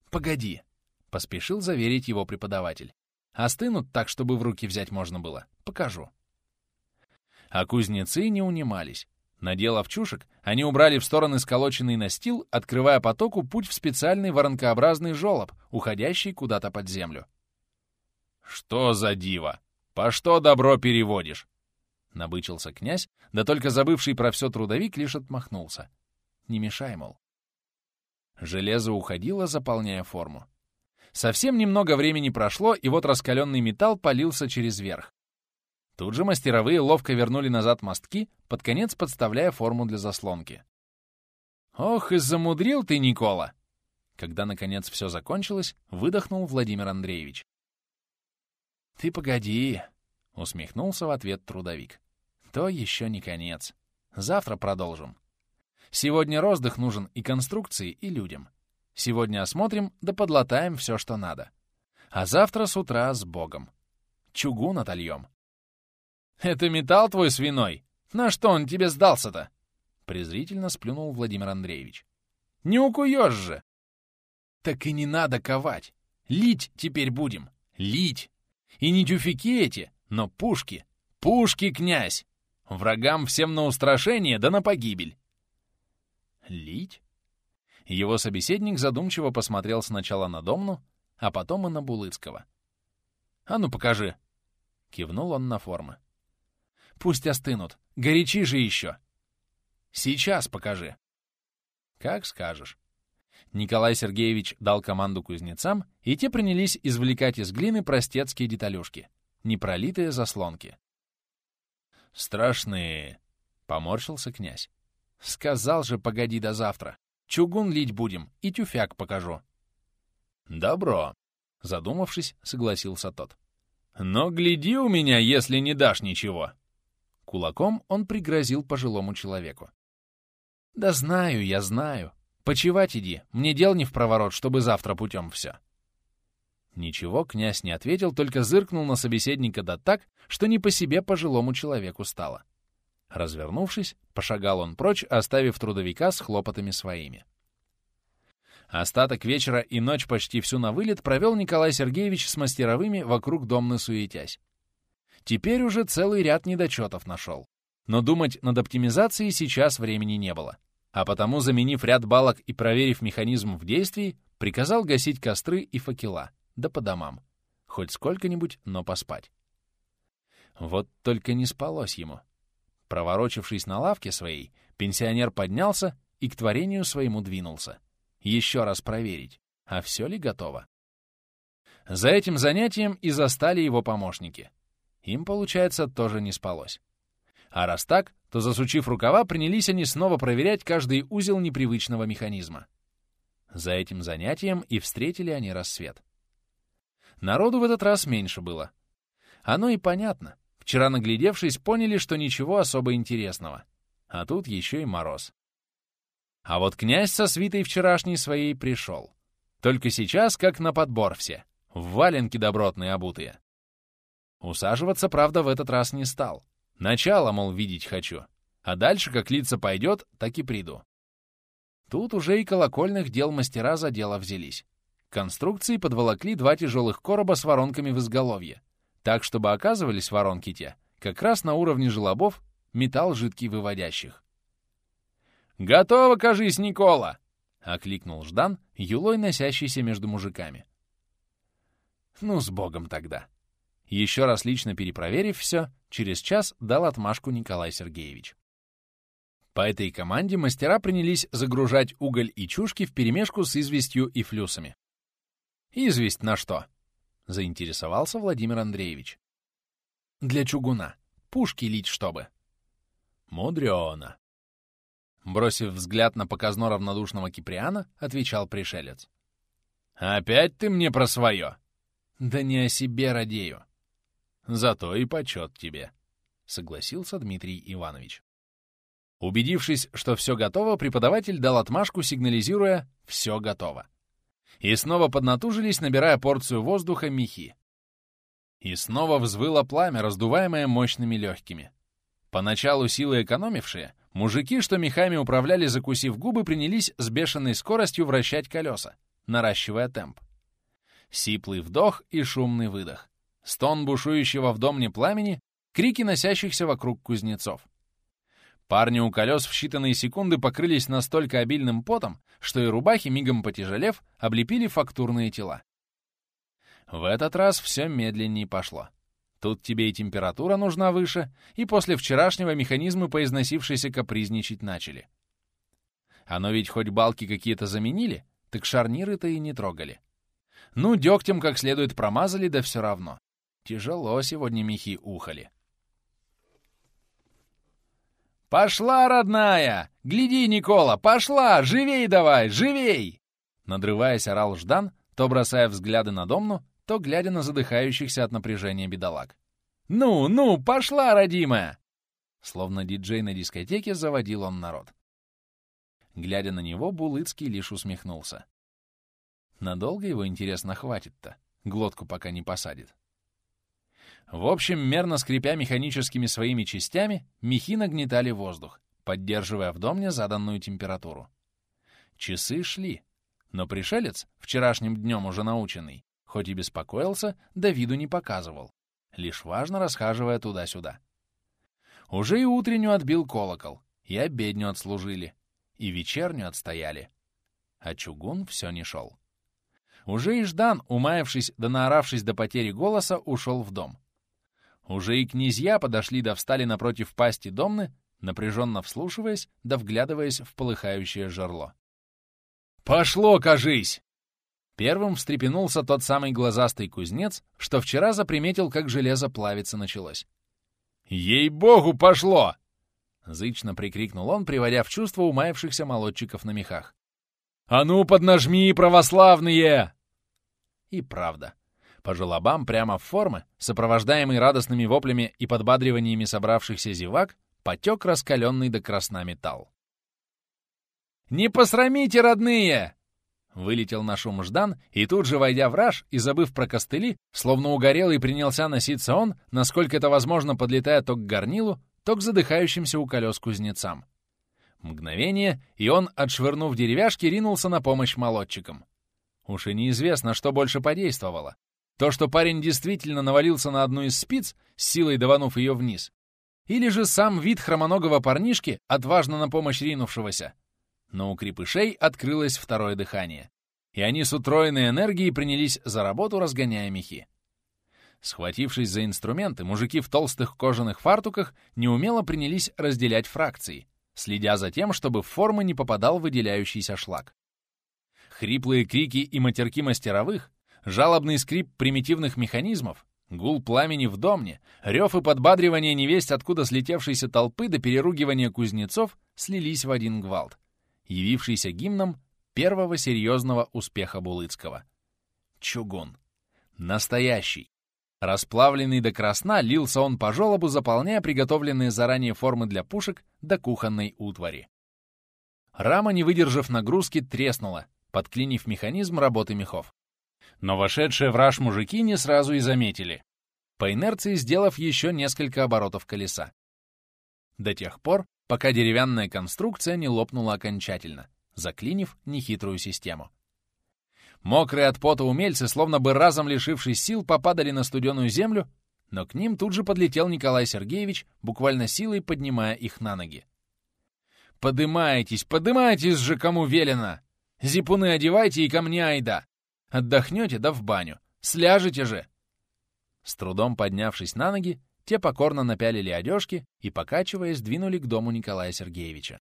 «Погоди!» — поспешил заверить его преподаватель. «Остынут так, чтобы в руки взять можно было. Покажу». А кузнецы не унимались. Наделав чушек, они убрали в стороны сколоченный настил, открывая потоку путь в специальный воронкообразный жолоб, уходящий куда-то под землю. «Что за диво? По что добро переводишь?» Набычился князь, да только забывший про все трудовик лишь отмахнулся. «Не мешай, мол». Железо уходило, заполняя форму. Совсем немного времени прошло, и вот раскаленный металл полился через верх. Тут же мастеровые ловко вернули назад мостки, под конец подставляя форму для заслонки. «Ох, и замудрил ты, Никола!» Когда, наконец, все закончилось, выдохнул Владимир Андреевич. «Ты погоди!» — усмехнулся в ответ трудовик. «То еще не конец. Завтра продолжим. Сегодня роздых нужен и конструкции, и людям. Сегодня осмотрим да подлатаем все, что надо. А завтра с утра с Богом. Чугун отольем. «Это металл твой свиной? На что он тебе сдался-то?» Презрительно сплюнул Владимир Андреевич. «Не укуешь же!» «Так и не надо ковать. Лить теперь будем. Лить. И не тюфяки эти, но пушки. Пушки, князь! Врагам всем на устрашение да на погибель!» «Лить?» Его собеседник задумчиво посмотрел сначала на Домну, а потом и на Булыцкого. «А ну покажи!» — кивнул он на формы. Пусть остынут. Горячи же еще. Сейчас покажи. Как скажешь. Николай Сергеевич дал команду кузнецам, и те принялись извлекать из глины простецкие деталюшки, непролитые заслонки. «Страшные!» — поморщился князь. «Сказал же, погоди до завтра. Чугун лить будем, и тюфяк покажу». «Добро», — задумавшись, согласился тот. «Но гляди у меня, если не дашь ничего». Кулаком он пригрозил пожилому человеку. «Да знаю, я знаю. Почевать иди, мне дел не в проворот, чтобы завтра путем все». Ничего князь не ответил, только зыркнул на собеседника да так, что не по себе пожилому человеку стало. Развернувшись, пошагал он прочь, оставив трудовика с хлопотами своими. Остаток вечера и ночь почти всю на вылет провел Николай Сергеевич с мастеровыми вокруг домны суетясь. Теперь уже целый ряд недочетов нашел. Но думать над оптимизацией сейчас времени не было. А потому, заменив ряд балок и проверив механизм в действии, приказал гасить костры и факела, да по домам. Хоть сколько-нибудь, но поспать. Вот только не спалось ему. Проворочившись на лавке своей, пенсионер поднялся и к творению своему двинулся. Еще раз проверить, а все ли готово. За этим занятием и застали его помощники. Им, получается, тоже не спалось. А раз так, то, засучив рукава, принялись они снова проверять каждый узел непривычного механизма. За этим занятием и встретили они рассвет. Народу в этот раз меньше было. Оно и понятно. Вчера, наглядевшись, поняли, что ничего особо интересного. А тут еще и мороз. А вот князь со свитой вчерашней своей пришел. Только сейчас как на подбор все. В валенки добротные обутые. Усаживаться, правда, в этот раз не стал. Начало, мол, видеть хочу. А дальше, как лица пойдет, так и приду. Тут уже и колокольных дел мастера за дело взялись. Конструкции подволокли два тяжелых короба с воронками в изголовье, так, чтобы оказывались воронки те как раз на уровне желобов, металл жидкий выводящих. «Готово, кажись, Никола!» — окликнул Ждан, юлой носящийся между мужиками. «Ну, с Богом тогда!» Еще раз лично перепроверив все, через час дал отмашку Николай Сергеевич. По этой команде мастера принялись загружать уголь и чушки вперемешку с известью и флюсами. «Известь на что?» — заинтересовался Владимир Андреевич. «Для чугуна. Пушки лить чтобы». «Мудрёно». Бросив взгляд на показно равнодушного Киприана, отвечал пришелец. «Опять ты мне про свое?» «Да не о себе радею. Зато и почет тебе», — согласился Дмитрий Иванович. Убедившись, что все готово, преподаватель дал отмашку, сигнализируя «все готово». И снова поднатужились, набирая порцию воздуха мехи. И снова взвыло пламя, раздуваемое мощными легкими. Поначалу силы экономившие, мужики, что мехами управляли, закусив губы, принялись с бешеной скоростью вращать колеса, наращивая темп. Сиплый вдох и шумный выдох стон бушующего в домне пламени, крики носящихся вокруг кузнецов. Парни у колес в считанные секунды покрылись настолько обильным потом, что и рубахи, мигом потяжелев, облепили фактурные тела. В этот раз все медленнее пошло. Тут тебе и температура нужна выше, и после вчерашнего механизмы, поизносившиеся, капризничать начали. Оно ведь хоть балки какие-то заменили, так шарниры-то и не трогали. Ну, дегтем как следует промазали, да все равно. Тяжело сегодня мехи ухали. «Пошла, родная! Гляди, Никола, пошла! Живей давай, живей!» Надрываясь, орал Ждан, то бросая взгляды на Домну, то глядя на задыхающихся от напряжения бедолаг. «Ну, ну, пошла, родимая!» Словно диджей на дискотеке заводил он народ. Глядя на него, Булыцкий лишь усмехнулся. Надолго его, интересно, хватит-то? Глотку пока не посадит. В общем, мерно скрипя механическими своими частями, мехи нагнетали воздух, поддерживая в домне заданную температуру. Часы шли, но пришелец, вчерашним днем уже наученный, хоть и беспокоился, да виду не показывал, лишь важно расхаживая туда-сюда. Уже и утреннюю отбил колокол, и обедню отслужили, и вечернюю отстояли. А чугун все не шел. Уже и Ждан, умаявшись да наоравшись до потери голоса, ушел в дом. Уже и князья подошли да встали напротив пасти домны, напряженно вслушиваясь да вглядываясь в полыхающее жерло. «Пошло, кажись!» Первым встрепенулся тот самый глазастый кузнец, что вчера заприметил, как железо плавиться началось. «Ей-богу, пошло!» Зычно прикрикнул он, приводя в чувство умаявшихся молодчиков на мехах. «А ну, поднажми, православные!» И правда, по желобам прямо в формы, сопровождаемый радостными воплями и подбадриваниями собравшихся зевак, потек раскаленный до красна металл. «Не посрамите, родные!» Вылетел на шум Ждан, и тут же, войдя в раж и забыв про костыли, словно угорелый принялся носиться он, насколько это возможно, подлетая то к горнилу, то к задыхающимся у колес кузнецам. Мгновение, и он, отшвырнув деревяшки, ринулся на помощь молодчикам. Уж и неизвестно, что больше подействовало. То, что парень действительно навалился на одну из спиц, силой даванув ее вниз, или же сам вид хромоногого парнишки, отважно на помощь ринувшегося. Но у крепышей открылось второе дыхание, и они с утроенной энергией принялись за работу, разгоняя мехи. Схватившись за инструменты, мужики в толстых кожаных фартуках неумело принялись разделять фракции, следя за тем, чтобы в формы не попадал выделяющийся шлак. Хриплые крики и матерки мастеровых, жалобный скрип примитивных механизмов, Гул пламени в домне, рев и подбадривание невесть откуда слетевшейся толпы до переругивания кузнецов слились в один гвалт, явившийся гимном первого серьезного успеха Булыцкого. Чугун. Настоящий. Расплавленный до красна, лился он по желобу, заполняя приготовленные заранее формы для пушек до кухонной утвари. Рама, не выдержав нагрузки, треснула, подклинив механизм работы мехов. Но вошедшие в раж мужики не сразу и заметили, по инерции сделав еще несколько оборотов колеса. До тех пор, пока деревянная конструкция не лопнула окончательно, заклинив нехитрую систему. Мокрые от пота умельцы, словно бы разом лишившись сил, попадали на студеную землю, но к ним тут же подлетел Николай Сергеевич, буквально силой поднимая их на ноги. «Подымайтесь, подымайтесь же, кому велено! Зипуны одевайте и ко мне айда! Отдохнете, да в баню. Сляжете же!» С трудом поднявшись на ноги, те покорно напялили одежки и, покачиваясь, двинули к дому Николая Сергеевича.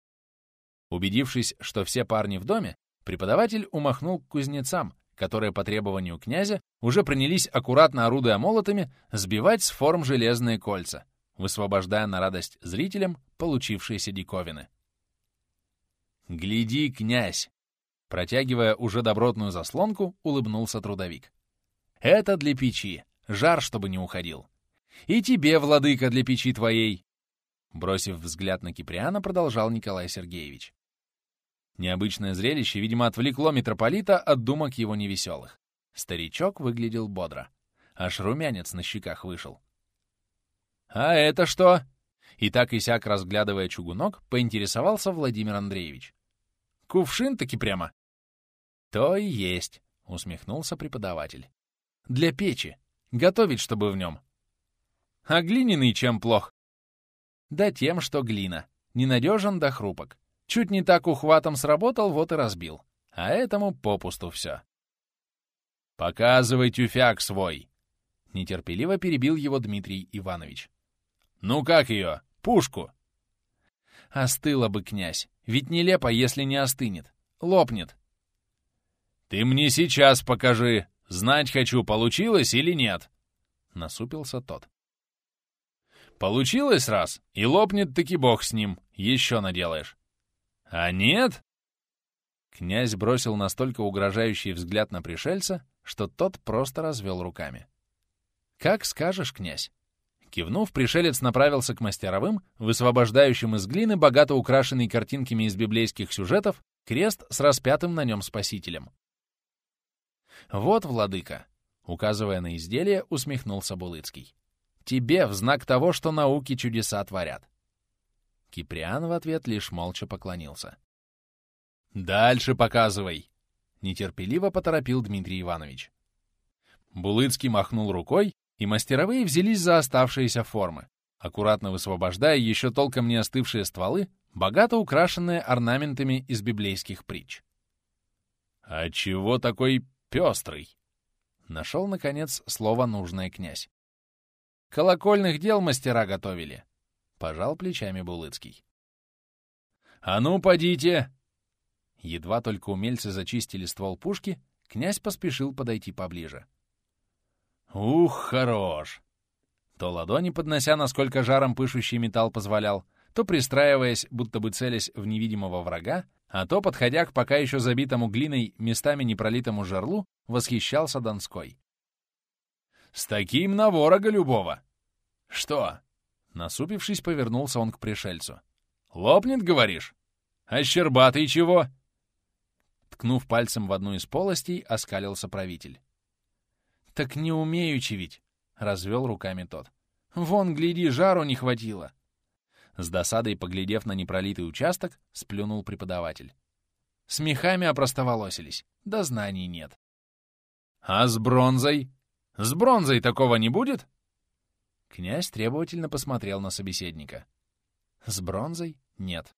Убедившись, что все парни в доме, преподаватель умахнул к кузнецам, которые по требованию князя уже принялись, аккуратно орудуя молотами, сбивать с форм железные кольца, высвобождая на радость зрителям получившиеся диковины. «Гляди, князь!» Протягивая уже добротную заслонку, улыбнулся трудовик. «Это для печи. Жар, чтобы не уходил. И тебе, владыка, для печи твоей!» Бросив взгляд на Киприана, продолжал Николай Сергеевич. Необычное зрелище, видимо, отвлекло митрополита от думок его невеселых. Старичок выглядел бодро. Аж румянец на щеках вышел. «А это что?» И так и сяк, разглядывая чугунок, поинтересовался Владимир Андреевич. «Кувшин таки прямо?» «То и есть», — усмехнулся преподаватель. «Для печи. Готовить, чтобы в нем». «А глиняный чем плох?» «Да тем, что глина. Ненадежен да хрупок. Чуть не так ухватом сработал, вот и разбил. А этому попусту все». «Показывай тюфяк свой!» Нетерпеливо перебил его Дмитрий Иванович. «Ну как ее? Пушку!» «Остыла бы, князь. Ведь нелепо, если не остынет. Лопнет. «Ты мне сейчас покажи! Знать хочу, получилось или нет!» Насупился тот. «Получилось раз, и лопнет таки бог с ним, еще наделаешь. А нет?» Князь бросил настолько угрожающий взгляд на пришельца, что тот просто развел руками. «Как скажешь, князь!» Кивнув, пришелец направился к мастеровым, высвобождающим из глины богато украшенный картинками из библейских сюжетов крест с распятым на нем спасителем. «Вот, владыка!» — указывая на изделие, усмехнулся Булыцкий. «Тебе в знак того, что науки чудеса творят». Киприан в ответ лишь молча поклонился. «Дальше показывай!» — нетерпеливо поторопил Дмитрий Иванович. Булыцкий махнул рукой, и мастеровые взялись за оставшиеся формы, аккуратно высвобождая еще толком не остывшие стволы, богато украшенные орнаментами из библейских притч. «А чего такой Пестрый. Нашел, наконец, слово нужное князь. Колокольных дел мастера готовили. Пожал плечами Булыцкий. «А ну, подите!» Едва только умельцы зачистили ствол пушки, князь поспешил подойти поближе. «Ух, хорош!» То ладони, поднося, насколько жаром пышущий металл позволял, то пристраиваясь, будто бы целясь в невидимого врага, а то, подходя к пока еще забитому глиной, местами непролитому жерлу, восхищался Донской. «С таким на ворога любого!» «Что?» Насупившись, повернулся он к пришельцу. «Лопнет, говоришь? А щербатый чего?» Ткнув пальцем в одну из полостей, оскалился правитель. «Так не умеючи ведь!» — развел руками тот. «Вон, гляди, жару не хватило!» С досадой, поглядев на непролитый участок, сплюнул преподаватель. С мехами опростоволосились, да знаний нет. А с бронзой? С бронзой такого не будет? Князь требовательно посмотрел на собеседника. С бронзой нет.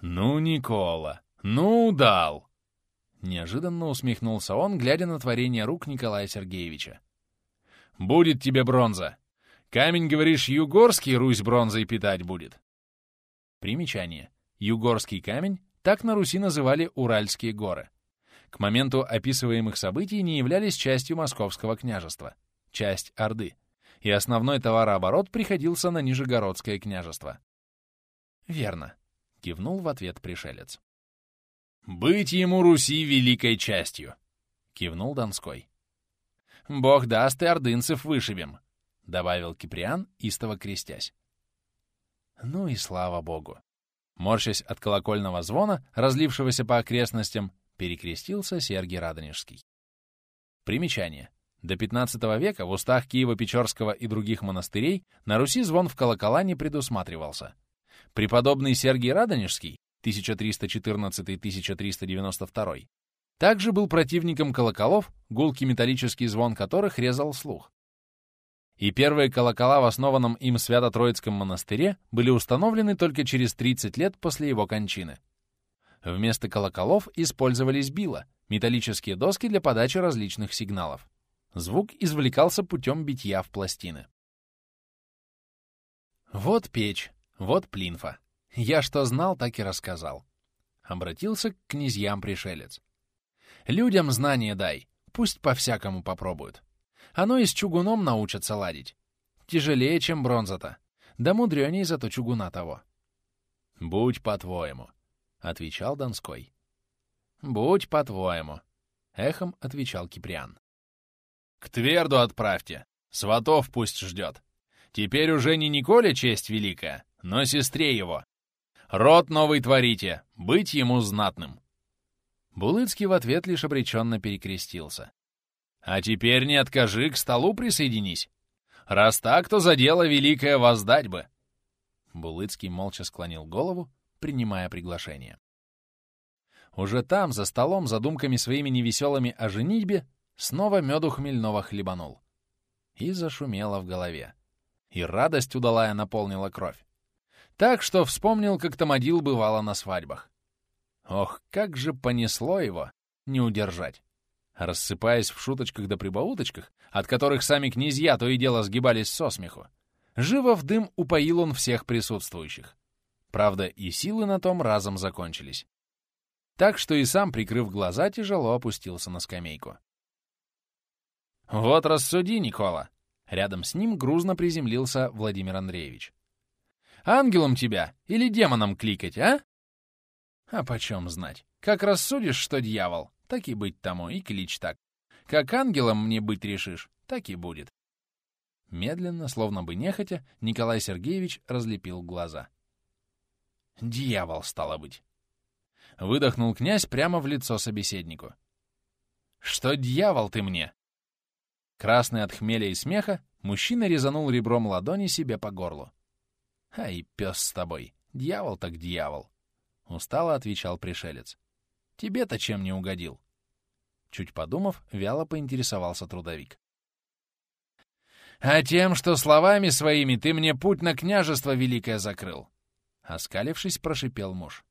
«Ну, Никола, ну дал!» Неожиданно усмехнулся он, глядя на творение рук Николая Сергеевича. «Будет тебе бронза! Камень, говоришь, югорский Русь бронзой питать будет!» Примечание. Югорский камень — так на Руси называли Уральские горы. К моменту описываемых событий не являлись частью Московского княжества, часть Орды, и основной товарооборот приходился на Нижегородское княжество. «Верно», — кивнул в ответ пришелец. «Быть ему Руси великой частью!» — кивнул Донской. «Бог даст, и ордынцев вышибем!» — добавил Киприан, истово крестясь. Ну и слава богу! Морщась от колокольного звона, разлившегося по окрестностям, перекрестился Сергий Радонежский. Примечание. До XV века в устах Киева-Печорского и других монастырей на Руси звон в колокола не предусматривался. Преподобный Сергий Радонежский 1314-1392, также был противником колоколов, гулкий металлический звон которых резал слух. И первые колокола в основанном им Свято-Троицком монастыре были установлены только через 30 лет после его кончины. Вместо колоколов использовались била, металлические доски для подачи различных сигналов. Звук извлекался путем битья в пластины. Вот печь, вот плинфа. Я что знал, так и рассказал. Обратился к князьям пришелец. Людям знание дай, пусть по-всякому попробуют. Оно и с чугуном научатся ладить. Тяжелее, чем бронза-то. Да мудрёней зато чугуна того. Будь по-твоему, — отвечал Донской. Будь по-твоему, — эхом отвечал Киприан. К Тверду отправьте, сватов пусть ждет. Теперь уже не Николе честь великая, но сестре его. Род новый творите, быть ему знатным!» Булыцкий в ответ лишь обреченно перекрестился. «А теперь не откажи, к столу присоединись. Раз так, то за дело великое воздать бы!» Булыцкий молча склонил голову, принимая приглашение. Уже там, за столом, за думками своими невеселыми о женитьбе, снова меду хмельного хлебанул. И зашумело в голове. И радость удалая наполнила кровь. Так что вспомнил, как Томадил бывало на свадьбах. Ох, как же понесло его, не удержать. Рассыпаясь в шуточках да прибауточках, от которых сами князья то и дело сгибались со смеху, живо в дым упоил он всех присутствующих. Правда, и силы на том разом закончились. Так что и сам, прикрыв глаза, тяжело опустился на скамейку. «Вот рассуди, Никола!» Рядом с ним грузно приземлился Владимир Андреевич. Ангелом тебя или демоном кликать, а? А почем знать? Как рассудишь, что дьявол, так и быть тому, и клич так. Как ангелом мне быть решишь, так и будет. Медленно, словно бы нехотя, Николай Сергеевич разлепил глаза. Дьявол, стало быть. Выдохнул князь прямо в лицо собеседнику. «Что дьявол ты мне?» Красный от хмеля и смеха, мужчина резанул ребром ладони себе по горлу. «Ай, пес с тобой! Дьявол так дьявол!» — устало отвечал пришелец. «Тебе-то чем не угодил?» Чуть подумав, вяло поинтересовался трудовик. «А тем, что словами своими ты мне путь на княжество великое закрыл!» Оскалившись, прошипел муж.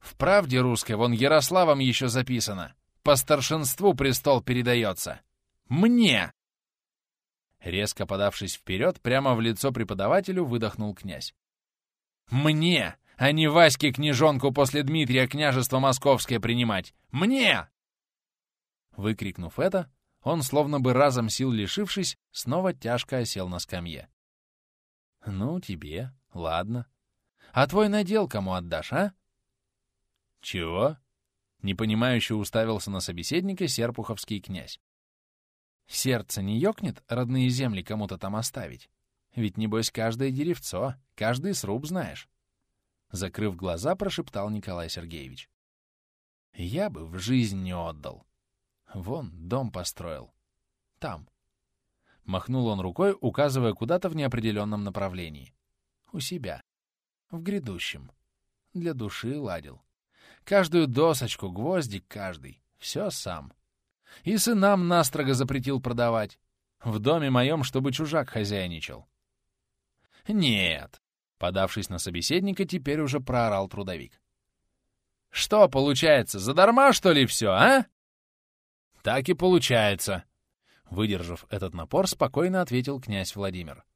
«В правде русской вон Ярославом еще записано. По старшинству престол передается. Мне!» Резко подавшись вперед, прямо в лицо преподавателю выдохнул князь. «Мне, а не Ваське княжонку после Дмитрия княжество московское принимать! Мне!» Выкрикнув это, он, словно бы разом сил лишившись, снова тяжко осел на скамье. «Ну, тебе, ладно. А твой надел кому отдашь, а?» «Чего?» — непонимающе уставился на собеседника серпуховский князь. Сердце не ёкнет родные земли кому-то там оставить? Ведь, небось, каждое деревцо, каждый сруб знаешь. Закрыв глаза, прошептал Николай Сергеевич. Я бы в жизнь не отдал. Вон, дом построил. Там. Махнул он рукой, указывая куда-то в неопределенном направлении. У себя. В грядущем. Для души ладил. Каждую досочку, гвоздик каждый. Все сам. И сынам настрого запретил продавать. В доме моем, чтобы чужак хозяйничал. Нет. Подавшись на собеседника, теперь уже проорал трудовик. Что получается, задарма, что ли, все, а? Так и получается. Выдержав этот напор, спокойно ответил князь Владимир.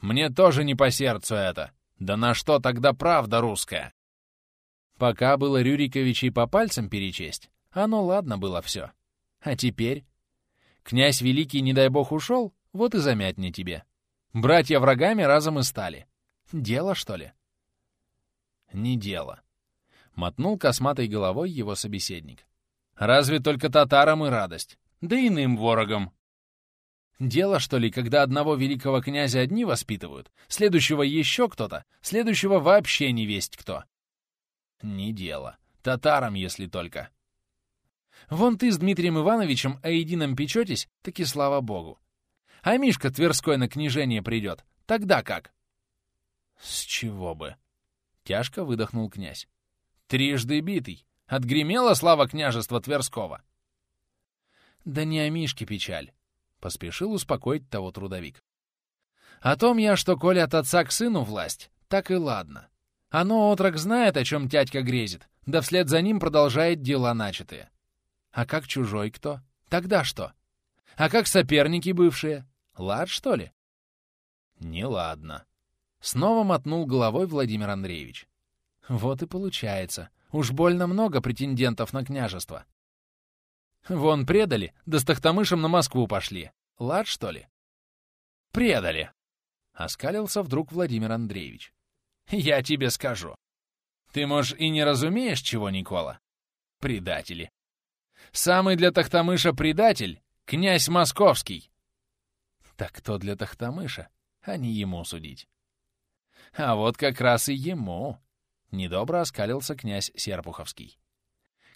Мне тоже не по сердцу это. Да на что тогда правда русская? Пока было Рюриковичей по пальцам перечесть, оно ладно было все. А теперь? Князь Великий, не дай бог, ушел, вот и замять не тебе. Братья врагами разом и стали. Дело, что ли? Не дело. Мотнул косматой головой его собеседник. Разве только татарам и радость, да иным ворогам. Дело, что ли, когда одного великого князя одни воспитывают, следующего еще кто-то, следующего вообще не весть кто. Не дело. Татарам, если только. Вон ты с Дмитрием Ивановичем о едином печетесь, таки слава богу. А Мишка Тверской на княжение придет. Тогда как? С чего бы? Тяжко выдохнул князь. Трижды битый. Отгремела слава княжества Тверского. Да не о Мишке печаль. Поспешил успокоить того трудовик. О том я, что коли от отца к сыну власть, так и ладно. Оно, отрок, знает, о чем тятька грезит, да вслед за ним продолжает дела начатые. А как чужой кто? Тогда что? А как соперники бывшие? Лад, что ли? Неладно. Снова мотнул головой Владимир Андреевич. Вот и получается. Уж больно много претендентов на княжество. Вон предали, да с Тахтамышем на Москву пошли. Лад, что ли? Предали. Оскалился вдруг Владимир Андреевич. Я тебе скажу. Ты, может, и не разумеешь, чего, Никола? Предатели. Самый для Тахтамыша предатель — князь Московский. Так кто для Тахтамыша, а не ему судить? А вот как раз и ему. Недобро оскалился князь Серпуховский.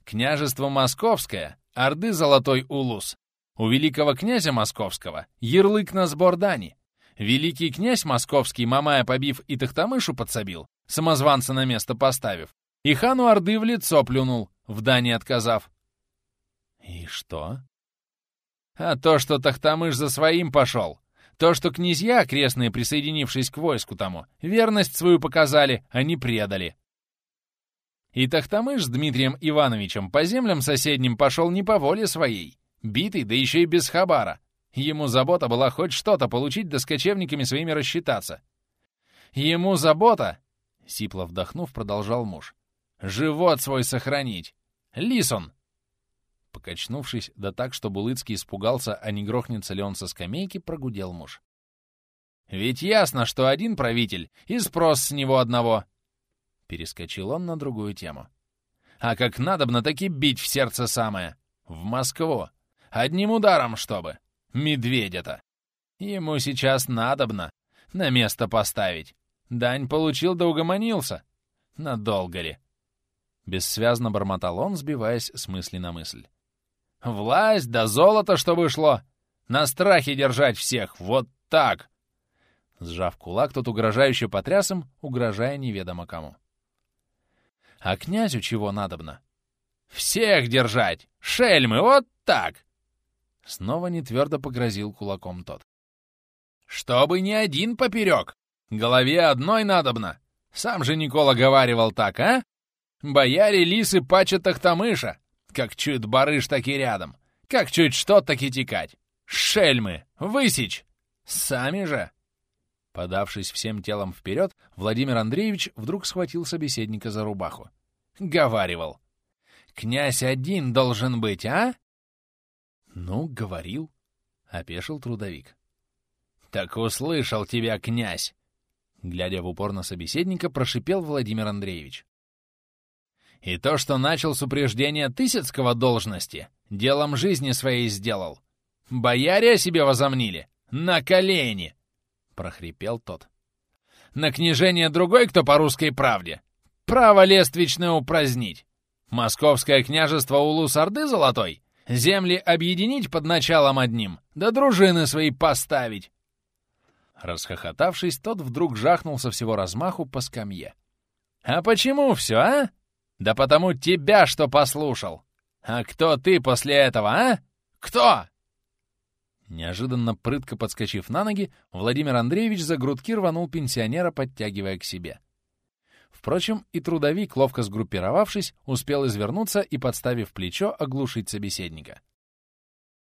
Княжество Московское, Орды Золотой Улус. У великого князя Московского ярлык на сбор дани. Великий князь Московский, Мамая побив и Тахтамышу подсобил, самозванца на место поставив, и хану Орды в лицо плюнул, в дани отказав. И что? А то, что Тахтамыш за своим пошел. То, что князья, окрестные, присоединившись к войску тому, верность свою показали, а не предали. И Тахтамыш с Дмитрием Ивановичем по землям соседним пошел не по воле своей, битый, да еще и без хабара. Ему забота была хоть что-то получить, да с кочевниками своими рассчитаться. Ему забота, — сипло вдохнув, продолжал муж, — живот свой сохранить. Лис он! Покачнувшись, да так, что Булыцкий испугался, а не грохнется ли он со скамейки, прогудел муж. «Ведь ясно, что один правитель, и спрос с него одного!» Перескочил он на другую тему. «А как надобно таки бить в сердце самое! В Москву! Одним ударом, чтобы! Медведя-то! Ему сейчас надобно на место поставить! Дань получил да угомонился! Надолго ли?» Бессвязно бормотал он, сбиваясь с мысли на мысль. Власть да золото, что вышло. На страхе держать всех, вот так!» Сжав кулак, тот угрожающе потряс им, угрожая неведомо кому. «А князю чего надобно?» «Всех держать! Шельмы, вот так!» Снова нетвердо погрозил кулаком тот. «Чтобы ни один поперек! Голове одной надобно! Сам же Никола говаривал так, а? Бояре лисы пачат Тахтамыша, как чует барыш, так и рядом. Как чуть что, так и текать. Шельмы! Высечь! Сами же!» Подавшись всем телом вперед, Владимир Андреевич вдруг схватил собеседника за рубаху. Говаривал. «Князь один должен быть, а?» «Ну, говорил», — опешил трудовик. «Так услышал тебя, князь!» Глядя в упор на собеседника, прошипел Владимир Андреевич. И то, что начал с упреждения Тысяцкого должности, делом жизни своей сделал. Бояре о себе возомнили? На колени!» — прохрипел тот. «На княжение другой, кто по русской правде? Право лествичное упразднить. Московское княжество Улус-Орды Золотой? Земли объединить под началом одним, да дружины свои поставить. Расхохотавшись, тот вдруг жахнул со всего размаху по скамье. «А почему все, а? Да потому тебя что послушал! А кто ты после этого, а? Кто?» Неожиданно прытко подскочив на ноги, Владимир Андреевич за грудки рванул пенсионера, подтягивая к себе. Впрочем, и трудовик, ловко сгруппировавшись, успел извернуться и, подставив плечо, оглушить собеседника.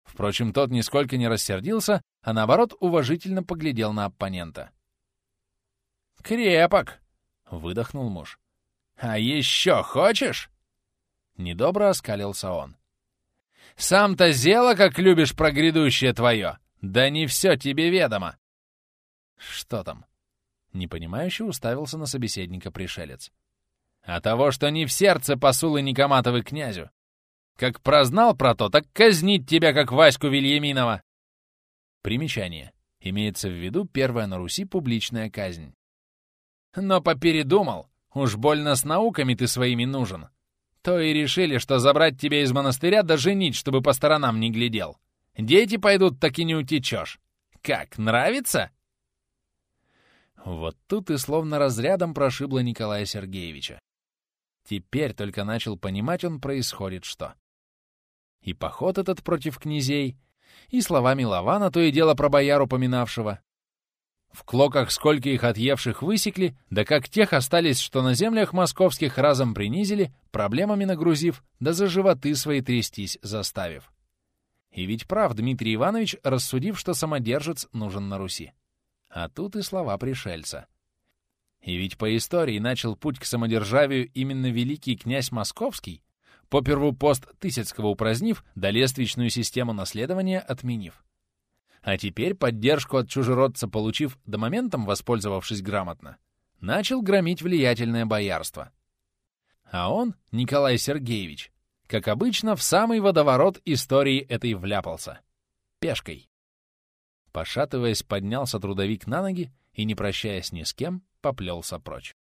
Впрочем, тот нисколько не рассердился, а наоборот уважительно поглядел на оппонента. «Крепок!» — выдохнул муж. «А еще хочешь?» Недобро оскалился он. «Сам-то зело, как любишь про грядущее твое! Да не все тебе ведомо!» «Что там?» Непонимающе уставился на собеседника пришелец. «А того, что не в сердце посулы Никоматовы князю. Как прознал про то, так казнить тебя, как Ваську Вильяминова!» Примечание. Имеется в виду первая на Руси публичная казнь. «Но попередумал. Уж больно с науками ты своими нужен. То и решили, что забрать тебя из монастыря да женить, чтобы по сторонам не глядел. Дети пойдут, так и не утечешь. Как, нравится?» Вот тут и словно разрядом прошибло Николая Сергеевича. Теперь только начал понимать он происходит что. И поход этот против князей, и слова Милована, то и дело про бояру поминавшего. В клоках сколько их отъевших высекли, да как тех остались, что на землях московских разом принизили, проблемами нагрузив, да за животы свои трястись заставив. И ведь прав Дмитрий Иванович, рассудив, что самодержец нужен на Руси. А тут и слова пришельца. И ведь по истории начал путь к самодержавию именно великий князь Московский, поперву пост Тысяцкого упразднив, да лествичную систему наследования отменив. А теперь поддержку от чужеродца получив, до моментом воспользовавшись грамотно, начал громить влиятельное боярство. А он, Николай Сергеевич, как обычно, в самый водоворот истории этой вляпался. Пешкой. Пошатываясь, поднялся трудовик на ноги и, не прощаясь ни с кем, поплелся прочь.